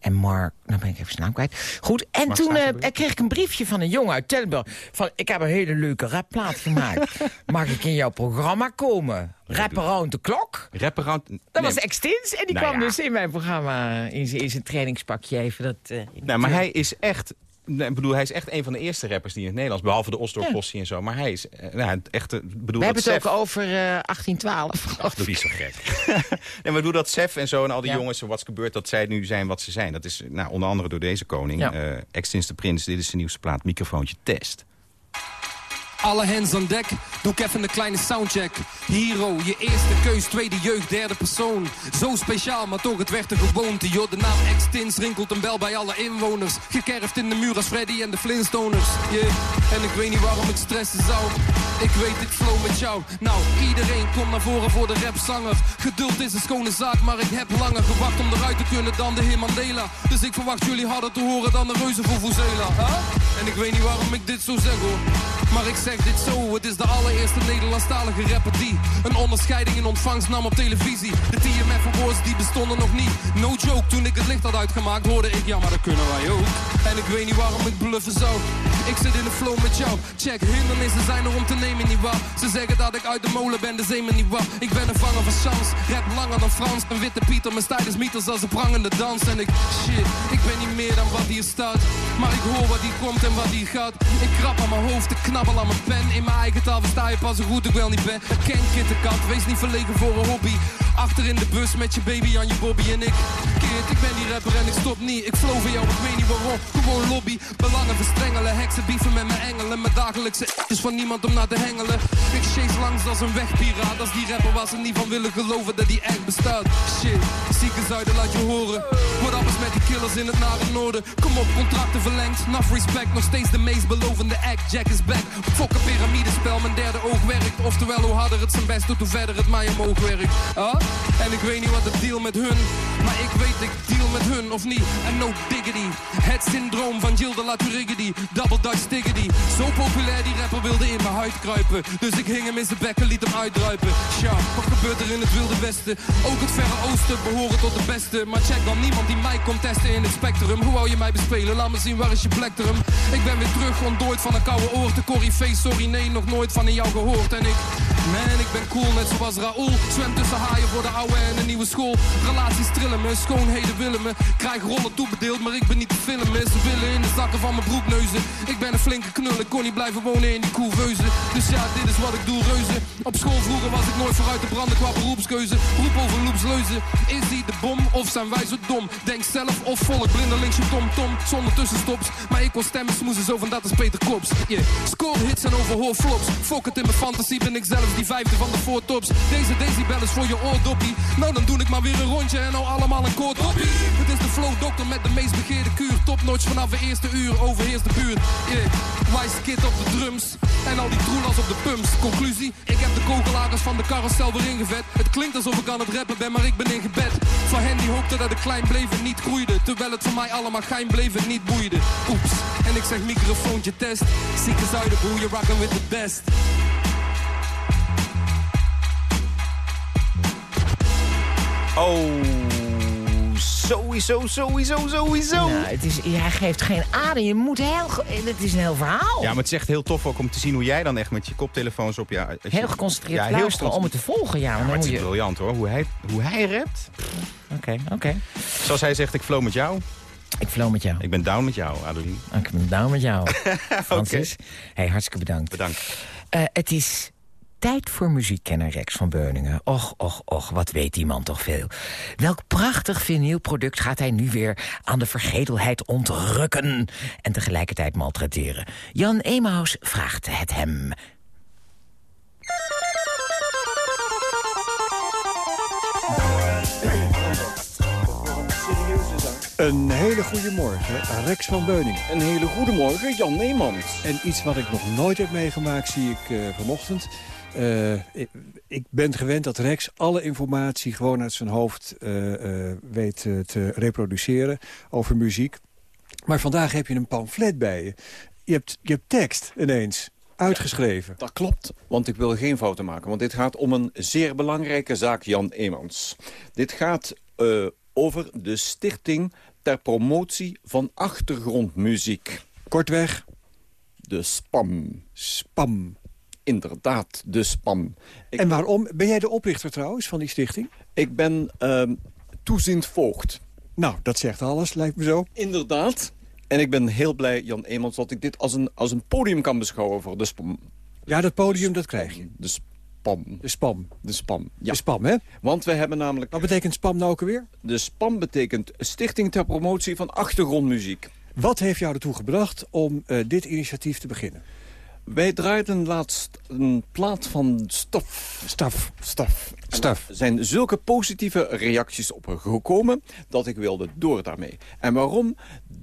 en Mark, nou ben ik even zijn naam kwijt. Goed, en. Mark toen eh, kreeg ik een briefje van een jongen uit Tilburg. Van, ik heb een hele leuke rapplaat gemaakt. *laughs* Mag ik in jouw programma komen? Rapper Round de Klok. Rapper Dat was Extins. En die Nou kwam ja. dus in mijn programma, in zijn, in zijn trainingspakje even. Dat, in Nou, maar hij is echt... nee, bedoel, hij is echt een van de eerste rappers die in het Nederlands... behalve de Osdorp-possie en zo. Maar hij is eh, nou, echt... eh, bedoel, We hebben het ook over eh 1812. Ach, doe niet zo gek. *laughs* nee, maar doe dat Sef en zo en al die Ja. jongens... en wat is gebeurd, dat zij nu zijn wat ze zijn. Dat is nou, onder andere door deze koning. Ja. eh Ex-Sinds de Prins, dit is zijn nieuwste plaat. Microfoontje test. Alle hands aan dek, doe ik even een kleine soundcheck. Hero, je eerste keus, tweede jeugd, derde persoon. Zo speciaal, maar toch het werd een gewoonte. Joh, de naam Extins rinkelt een bel bij alle inwoners. Gekerfd in de muur als Freddy en de Flintstoners. Yeah. En ik weet niet waarom ik stressen zou. Ik weet, ik flow met jou. Nou, iedereen komt naar voren voor de rapzanger. Geduld is een schone zaak, maar ik heb langer gewacht om eruit te kunnen dan de heer Mandela. Dus ik verwacht jullie harder te horen dan de reuzen voor Vuvuzela. Huh? En ik weet niet waarom ik dit zo zeg hoor. Maar ik dit zo, het is de allereerste Nederlandstalige rapper die een onderscheiding in ontvangst nam op televisie. De TMF Awards die bestonden nog niet. No joke, toen ik het licht had uitgemaakt hoorde ik, ja maar dat kunnen wij ook. En ik weet niet waarom ik bluffen zou. Ik zit in de flow met jou. Check, hindernissen zijn er om te nemen, niet waar. Ze zeggen dat ik uit de molen ben, de zee me niet waar. Ik ben een vanger van chance, rap langer dan Frans. Een witte Pieter, mijn stijl is als een prangende dans. En ik, shit, ik ben niet meer dan wat hier staat. Maar ik hoor wat hier komt en wat hier gaat. Ik krap aan mijn hoofd, ik knabbel aan mijn pen. In mijn eigen taal versta je pas? Hoe goed ik wel niet ben. Ken kittenkat, wees niet verlegen voor een hobby. Achter in de bus met je baby aan je bobby en ik. Keert, ik ben die rapper en ik stop niet. Ik flow voor jou, ik weet niet waarom. Gewoon lobby, belangen verstrengelen. Heksen bieven met mijn engelen. Mijn dagelijkse is van niemand om naar te hengelen. Ik chase langs als een wegpiraat. Als die rapper was er niet van willen geloven dat die echt bestaat. Shit, zieke zuiden laat je horen. Wat anders met die killers in het nare noorden? Kom op, contracten verlengd, enough respect Nog steeds de meest belovende act, Jack is back een piramidespel, mijn derde oog werkt Oftewel, hoe harder het zijn best doet, hoe verder het mij omhoog werkt. Ah? En ik weet niet wat de deal met hun Maar ik weet ik deal met hun of niet? En no diggity. Het syndroom van Jill de La Turigidi Double Dutch Diggity. Zo populair die rapper wilde in mijn huid kruipen. Dus ik hing hem in zijn bek en liet hem uitdruipen Tja, wat gebeurt er in het wilde westen? Ook het verre oosten behoren tot de beste. Maar check dan niemand die mij komt testen in het spectrum. Hoe wou je mij bespelen? Laat me zien waar is je plektrum? Ik ben weer terug, ontdooid van een koude oor Te Corrie sorry nee, nog nooit van in jou gehoord. En ik, man, ik ben cool net zoals Raoul. Zwem tussen haaien voor de oude en een nieuwe school. Relaties trillen me, schoonheden willen me. Krijg rollen toebedeeld, maar ik ben niet te filmen. Ze willen in de zakken van mijn broekneuzen Ik ben een flinke knul, ik kon niet blijven wonen in die koelveuze Dus ja, dit is wat ik doe, reuze Op school vroeger was ik nooit vooruit te branden qua beroepskeuze. Roep over loopsleuzen Is die de bom of zijn wij zo dom? Denk zelf of volk, blindelings je tom tom. Zonder tussenstops, maar ik wil stemmen smoezen zo van dat is Peter yeah. Score hits en overhoor flops. Fok het in mijn fantasie, ben ik zelf die vijfde van de voortops Deze decibel is voor je oordoppie Nou dan doe ik maar weer een rondje en nou allemaal een kort hoppie Het is de flow dokter met de meest begeerde kuur. Topnotch vanaf de eerste uur, overheerst de buurt. Yeah, wise kid op de drums En al die troelas op de pumps. Conclusie, ik heb de kogelaars van de carousel weer ingevet. Het klinkt alsof ik aan het rappen ben, maar ik ben in gebed. Van hen die hoopte dat ik klein bleef en niet groeide Terwijl het voor mij allemaal gein bleef en niet boeide. Oeps, en ik zeg microfoontje test. Zieke zuidenboel, je rockin' with the best Oh, sowieso, sowieso, sowieso. Nou, het is, hij geeft geen adem. Je moet heel... Het is een heel verhaal. Ja, maar het is echt heel tof ook om te zien hoe jij dan echt met je koptelefoons op... Ja, je- Heel geconcentreerd Ja, heel luisteren om het te volgen. Ja, maar het is je... briljant hoor, hoe hij, hoe hij rapt. Oké, oké. Zoals hij zegt, ik flow met jou. Ik flow met jou. Ik ben down met jou, Adeline. Ik ben down met jou, *laughs* Francis. Hey, hartstikke bedankt. Bedankt. Eh, het is tijd voor muziekkenner Rex van Beuningen. Och, och, och, wat weet die man toch veel. Welk prachtig vinylproduct gaat hij nu weer aan de vergetelheid ontrukken... en tegelijkertijd maltrateren? Jan Emaus vraagt het hem. Een hele goede morgen, Rex van Beuningen. Een hele goede morgen, Jan Neemans. En iets wat ik nog nooit heb meegemaakt, zie ik eh, vanochtend. Eh, ik, ik ben gewend dat Rex alle informatie gewoon uit zijn hoofd eh, eh, weet te reproduceren over muziek. Maar vandaag heb je een pamflet bij je. Je hebt, je hebt tekst ineens uitgeschreven. Dat klopt, want ik wil geen fouten maken. Want dit gaat om een zeer belangrijke zaak, Jan Eemans. Dit gaat over de Stichting ter Promotie van Achtergrondmuziek. Kortweg? De SPAM. SPAM. Inderdaad, de SPAM. Ik, En waarom? Ben jij de oprichter trouwens van die stichting? ik ben ehm, toeziend voogd. Nou, dat zegt alles, lijkt me zo. Inderdaad. En ik ben heel blij, Jan Eemans, dat ik dit als een, als een podium kan beschouwen voor de SPAM. Ja, dat podium, dat krijg je. De SPAM. De spam. De SPAM, ja. De spam, hè? Want we hebben namelijk... Wat betekent spam nou ook alweer? De SPAM betekent Stichting ter Promotie van Achtergrondmuziek. Wat heeft jou ertoe gebracht om eh, dit initiatief te beginnen? Wij draaiden laatst een plaat van Staf. Staf. Staf. Staf. Er zijn zulke positieve reacties op gekomen dat ik wilde door daarmee. En waarom?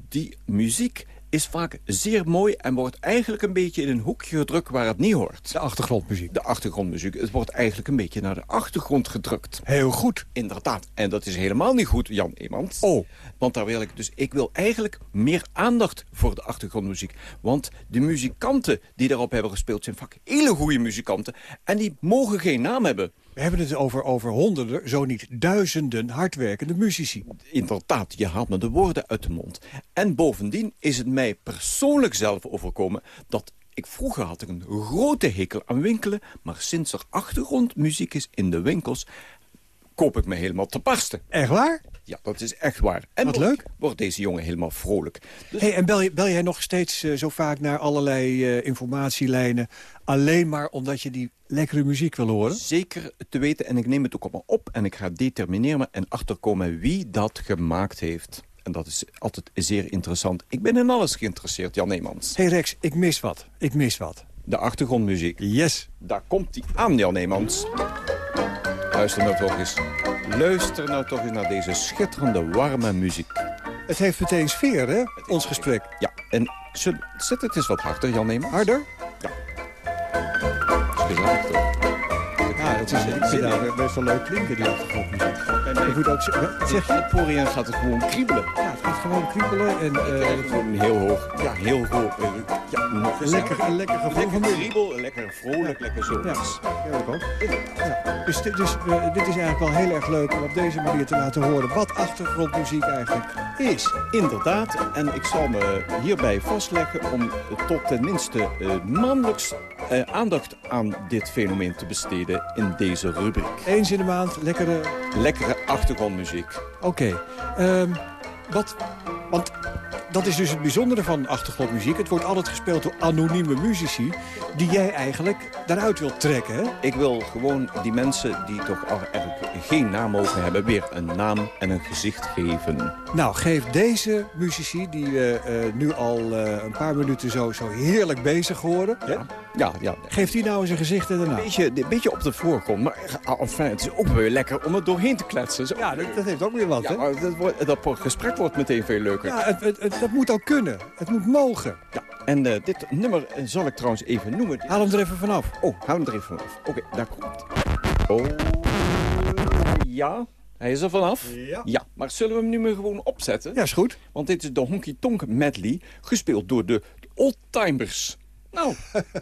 Die muziek is vaak zeer mooi en wordt eigenlijk een beetje in een hoekje gedrukt waar het niet hoort. De achtergrondmuziek. De achtergrondmuziek. Het wordt eigenlijk een beetje naar de achtergrond gedrukt. Heel goed. Inderdaad. En dat is helemaal niet goed, Jan Eemans. Oh. Want daar wil ik dus, ik wil eigenlijk meer aandacht voor de achtergrondmuziek. Want de muzikanten die daarop hebben gespeeld zijn vaak hele goede muzikanten. En die mogen geen naam hebben. We hebben het over, over honderden, zo niet duizenden hardwerkende muzici. Inderdaad, je haalt me de woorden uit de mond. En bovendien is het mij persoonlijk zelf overkomen... dat ik vroeger had ik een grote hekel aan winkelen... maar sinds er achtergrondmuziek is in de winkels... koop ik me helemaal te barsten. Echt waar? Ja, dat is echt waar. En Wat wordt- leuk. Wordt deze jongen helemaal vrolijk. Dus Hey, en bel, je, bel jij nog steeds eh, zo vaak naar allerlei eh, informatielijnen... alleen maar omdat je die lekkere muziek wil horen? zeker te weten, en ik neem het ook allemaal op... en ik ga determineren en achterkomen wie dat gemaakt heeft. En dat is altijd zeer interessant. Ik ben in alles geïnteresseerd, Jan Neemans. hey Rex, ik mis wat. Ik mis wat. De achtergrondmuziek. Yes. Daar komt die aan, Jan Neemans. Luister nou toch eens. Luister nou toch eens naar deze schitterende, warme muziek. Het heeft meteen sfeer, hè, ons gesprek. Ja, en zet het eens wat harder, Jan. Harder? Ja. Is het is, ik vind best wel leuk klinken, die achtergrondmuziek. Ik moet ook zeggen, zeg je? Het poriën gaat het gewoon kriebelen. Ja, het gaat gewoon kriebelen en eh, Gewoon heel hoog. Ja, heel hoog. eh, Ja, nog een lekker, een lekker gevoel van kriebel, lekker vrolijk, lekker zomers. Ja, ook. Ja. Dus, dit, dus dit is eigenlijk wel heel erg leuk om op deze manier te laten horen... wat achtergrondmuziek eigenlijk is. Inderdaad, en ik zal me hierbij vastleggen om tot tenminste maandelijks eh, aandacht aan dit fenomeen te besteden in deze rubriek. Eens in de maand, lekkere... Lekkere achtergrondmuziek. Oké. Ehm, wat... Want dat is dus het bijzondere van achtergrondmuziek. Het wordt altijd gespeeld door anonieme muzici... die jij eigenlijk daaruit wilt trekken, hè? Ik wil gewoon die mensen die toch eigenlijk geen naam mogen hebben... weer een naam en een gezicht geven. Nou, geef deze muzici, die we eh, nu al eh, een paar minuten zo, zo heerlijk bezig horen... hè? Ja, ja. Geef die nou eens een gezicht en. Een beetje, een beetje op de voorgrond. Maar ah, enfin, het is ook weer lekker om er doorheen te kletsen. Zo. Ja, dat, dat heeft ook weer wat, Ja, hè? dat, wordt, dat gesprek wordt meteen veel leuker. Ja, het, het, het- dat moet ook kunnen. Het moet mogen. Ja, en eh, dit nummer eh, zal ik trouwens even noemen. Haal hem er even vanaf. Oh, haal hem er even vanaf. Oké, daar komt. Oh, ja. Hij is er vanaf. Ja. Ja, maar zullen we hem nu maar gewoon opzetten? Ja, is goed. Want dit is de Honky Tonk medley, gespeeld door de Oldtimers. Nou,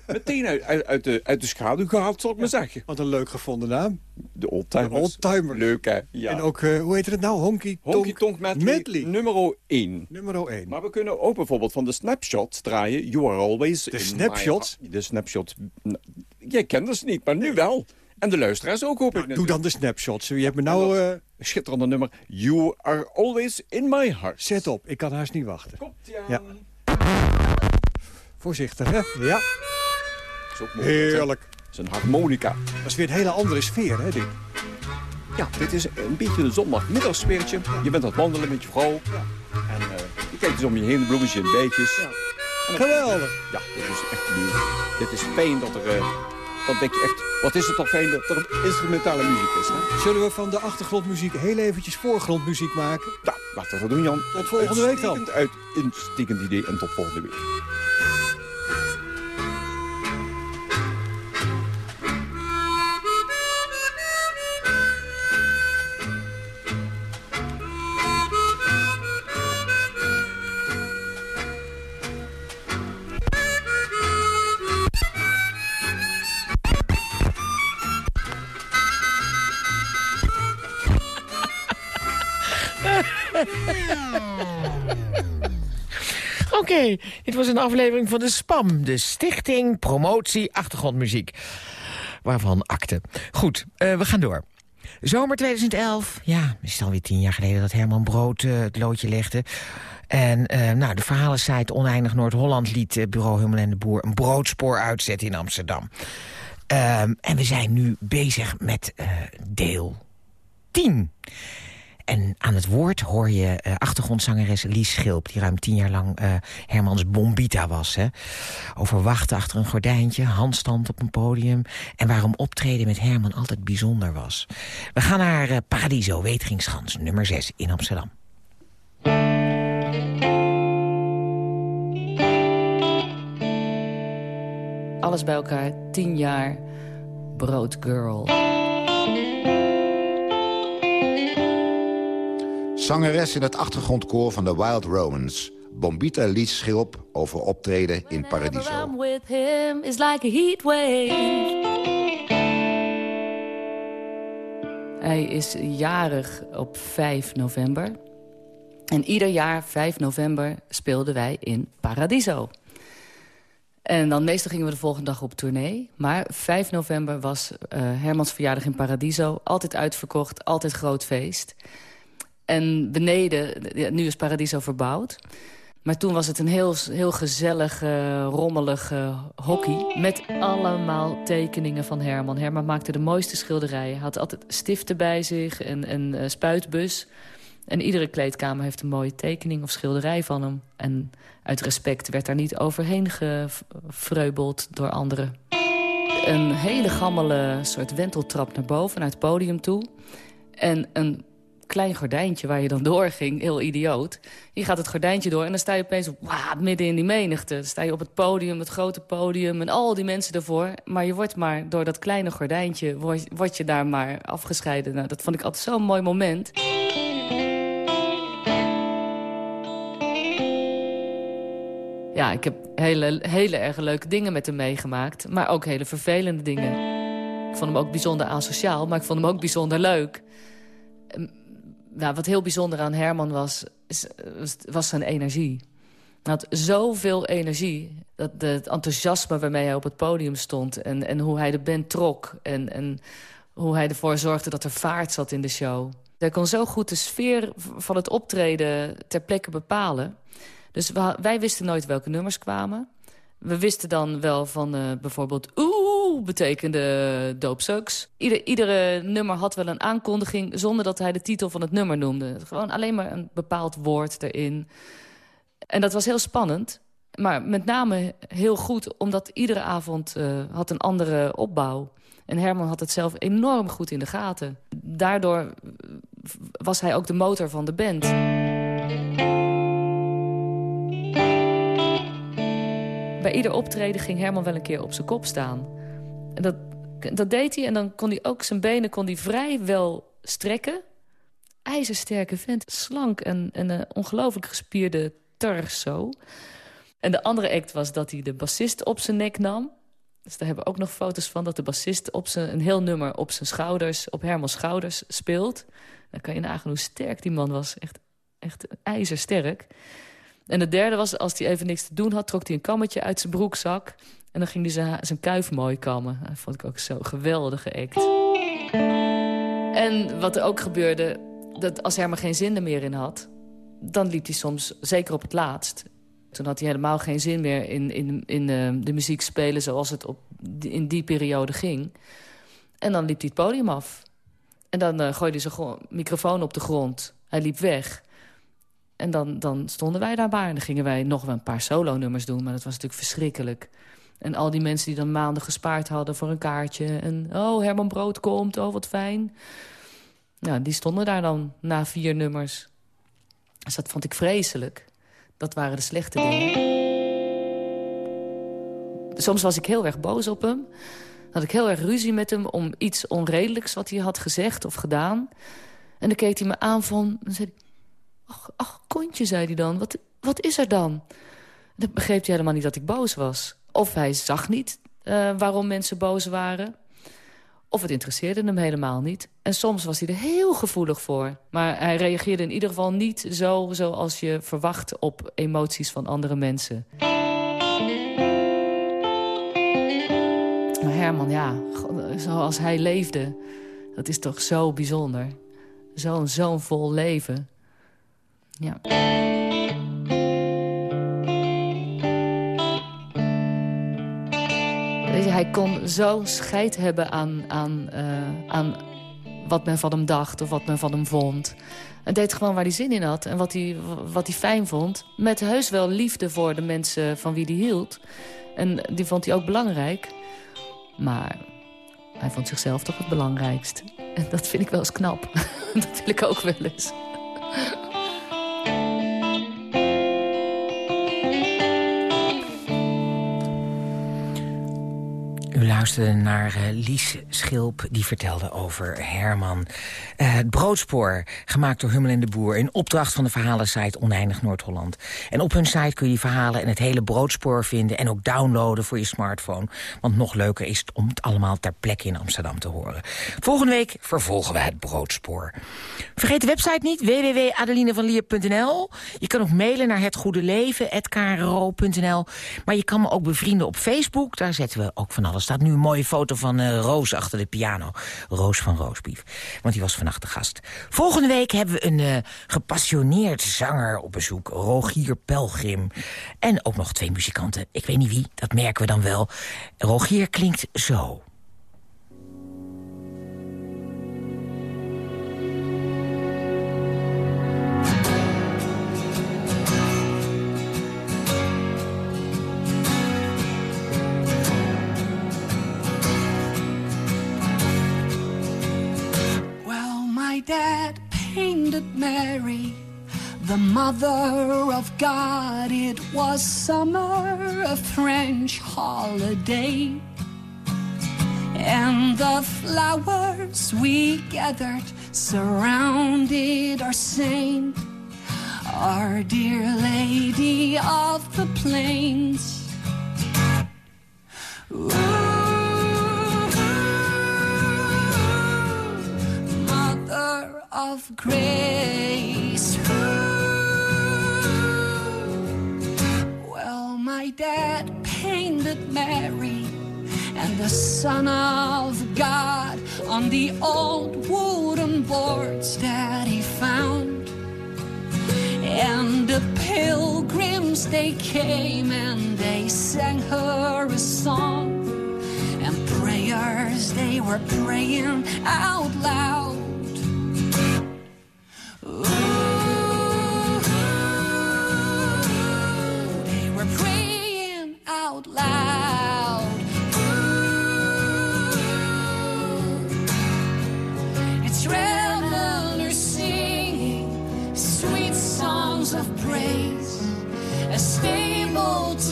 meteen uit, uit, uit de, uit de schaduw gehaald, zal ik maar zeggen. Wat een leuk gevonden naam. De Oldtimers. Oldtimers. Leuk, hè? Ja. En ook, eh, hoe heet het nou? Honky Tonk, Honky Tonk medley, medley. nummer 1. Nummer 1. Maar we kunnen ook bijvoorbeeld van de snapshots draaien. You are always De in snapshots? my- De snapshots. Nou, Jij kent ze niet, maar nu wel. En de luisteraars ook, hoop ik. Doe dan de snapshots. Je hebt me nou... eh, Schitterende nummer. You are always in my heart. zet op. Ik kan haast niet wachten. Komt-ie aan. Ja. Voorzichtig, hè? Ja. Is ook mooi? Heerlijk. Dat is een harmonica. Dat is weer een hele andere sfeer, hè, dit? Ja, dit is een beetje een zondagmiddagsfeertje. Je bent aan het wandelen met je vrouw. En eh, je kijkt dus om je heen, de bloemetjes en bijtjes. Geweldig. Ja, dit is echt nu. Dit is fijn dat er... dan denk je echt, wat is het toch fijn dat er instrumentale muziek is, hè? Zullen we van de achtergrondmuziek heel eventjes voorgrondmuziek maken? Ja, laten we dat doen, Jan. Tot volgende week dan. Uit, uitstekend idee en tot volgende week. Dit was een aflevering van de SPAM, de Stichting Promotie Achtergrondmuziek. Waarvan akte. Goed, eh, we gaan door. Zomer 2011, ja, is het alweer tien jaar geleden dat Herman Brood eh, het loodje legde. En eh, nou, de Oneindig Noord-Holland liet bureau Hummel en de Boer een broodspoor uitzetten in Amsterdam. Ehm, en we zijn nu bezig met deel 10. En aan het woord hoor je eh, achtergrondzangeres Lies Schilp... die ruim tien jaar lang eh, Hermans Bombita was. Hè? Over wachten achter een gordijntje, handstand op een podium... en waarom optreden met Herman altijd bijzonder was. We gaan naar eh, Paradiso, Weteringsgans, nummer 6 in Amsterdam. Alles bij elkaar, tien jaar. Broodgirl. Zangeres in het achtergrondkoor van de Wild Romans. Bombita Lies Schilp over optreden in Paradiso. Hij is jarig op 5 november. En ieder jaar, 5 november, speelden wij in Paradiso. En dan meestal gingen we de volgende dag op tournee. Maar 5 november was uh, Hermans verjaardag in Paradiso. Altijd uitverkocht, altijd groot feest. En beneden, nu is Paradiso verbouwd. Maar toen was het een heel, heel gezellig, uh, rommelig uh, hockey. Met allemaal tekeningen van Herman. Herman maakte de mooiste schilderijen. Had altijd stiften bij zich en een uh, spuitbus. En iedere kleedkamer heeft een mooie tekening of schilderij van hem. En uit respect werd daar niet overheen gefreubeld door anderen. Een hele gammele soort wenteltrap naar boven, naar het podium toe. En een klein gordijntje waar je dan doorging, heel idioot. Je gaat het gordijntje door en dan sta je opeens midden in die menigte. Dan sta je op het podium, het grote podium en al die mensen ervoor. Maar je wordt maar door dat kleine gordijntje, word, word je daar maar afgescheiden. Nou, dat vond ik altijd zo'n mooi moment. Ja, ik heb hele, hele erg leuke dingen met hem meegemaakt. Maar ook hele vervelende dingen. Ik vond hem ook bijzonder asociaal, maar ik vond hem ook bijzonder leuk. Nou, wat heel bijzonder aan Herman was, was zijn energie. Hij had zoveel energie. Dat het enthousiasme waarmee hij op het podium stond... en, en hoe hij de band trok... En, en hoe hij ervoor zorgde dat er vaart zat in de show. Hij kon zo goed de sfeer van het optreden ter plekke bepalen. Dus wij wisten nooit welke nummers kwamen. We wisten dan wel van uh, bijvoorbeeld... Oeh, betekende Dope Sucks. Ieder, iedere nummer had wel een aankondiging... zonder dat hij de titel van het nummer noemde. Gewoon alleen maar een bepaald woord erin. En dat was heel spannend. Maar met name heel goed, omdat iedere avond uh, had een andere opbouw. En Herman had het zelf enorm goed in de gaten. Daardoor was hij ook de motor van de band. Bij ieder optreden ging Herman wel een keer op zijn kop staan. En dat, dat deed hij en dan kon hij ook zijn benen kon hij vrij wel strekken. IJzersterke vent, slank en, en een ongelooflijk gespierde torso. En de andere act was dat hij de bassist op zijn nek nam. Dus daar hebben we ook nog foto's van... dat de bassist op zijn, een heel nummer op zijn schouders, op Hermans schouders speelt. Dan kan je nagaan hoe sterk die man was. Echt, echt ijzersterk. En de derde was, als hij even niks te doen had... trok hij een kammetje uit zijn broekzak... en dan ging hij zijn, kuif mooi kammen. Dat vond ik ook zo geweldige act. En wat er ook gebeurde, dat als hij er maar geen zin er meer in had... dan liep hij soms, zeker op het laatst... toen had hij helemaal geen zin meer in, in, in de, eh, de muziek spelen... zoals het op, in die periode ging. En dan liep hij het podium af. En dan uh, gooide hij zijn microfoon op de grond. Hij liep weg... En dan, dan stonden wij daar maar. En dan gingen wij nog wel een paar solo-nummers doen. Maar dat was natuurlijk verschrikkelijk. En al die mensen die dan maanden gespaard hadden voor een kaartje. En, oh, Herman Brood komt, oh, wat fijn. Nou, die stonden daar dan na vier nummers. Dus dat vond ik vreselijk. Dat waren de slechte dingen. Soms was ik heel erg boos op hem. Had ik heel erg ruzie met hem om iets onredelijks wat hij had gezegd of gedaan. En dan keek hij me aan van... Dan zei hij, kontje, zei hij dan. Wat, wat is er dan? Dan begreep hij helemaal niet dat ik boos was. Of hij zag niet uh, waarom mensen boos waren. Of het interesseerde hem helemaal niet. En soms was hij er heel gevoelig voor. Maar hij reageerde in ieder geval niet zo zoals je verwacht op emoties van andere mensen. Maar Herman, ja, zoals hij leefde, dat is toch zo bijzonder. Zo'n zo'n vol leven. Ja. hij kon zo scheid hebben aan, aan, uh, aan wat men van hem dacht of wat men van hem vond. Hij deed gewoon waar hij zin in had en wat hij, wat hij fijn vond. Met heus wel liefde voor de mensen van wie hij hield. En die vond hij ook belangrijk. Maar hij vond zichzelf toch het belangrijkst. En dat vind ik wel eens knap. *laughs* dat wil ik ook wel eens. Luisterde naar uh, Lies Schilp, die vertelde over Herman. Uh, het broodspoor, gemaakt door Hummel en de Boer... in opdracht van de verhalensite Oneindig Noord-Holland. En op hun site kun je verhalen en het hele broodspoor vinden... en ook downloaden voor je smartphone. Want nog leuker is het om het allemaal ter plekke in Amsterdam te horen. Volgende week vervolgen we het broodspoor. Vergeet de website niet, www.adelinevanlier.nl. Je kan ook mailen naar hetgoedeleven.kro.nl. Maar je kan me ook bevrienden op Facebook. Daar zetten we ook van alles. Staat nu een mooie foto van uh, Roos achter de piano. Roos van Roosbief. Want die was vannacht de gast. Volgende week hebben we een uh, gepassioneerd zanger op bezoek. Rogier Pelgrim. En ook nog twee muzikanten. Ik weet niet wie, dat merken we dan wel. Rogier klinkt zo. Mother of God. It was summer, a French holiday. And the flowers we gathered surrounded our saint, our dear lady of the plains. Ooh. of grace. My dad painted Mary and the Son of God on the old wooden boards that he found. And the pilgrims, they came and they sang her a song. And prayers, they were praying out loud.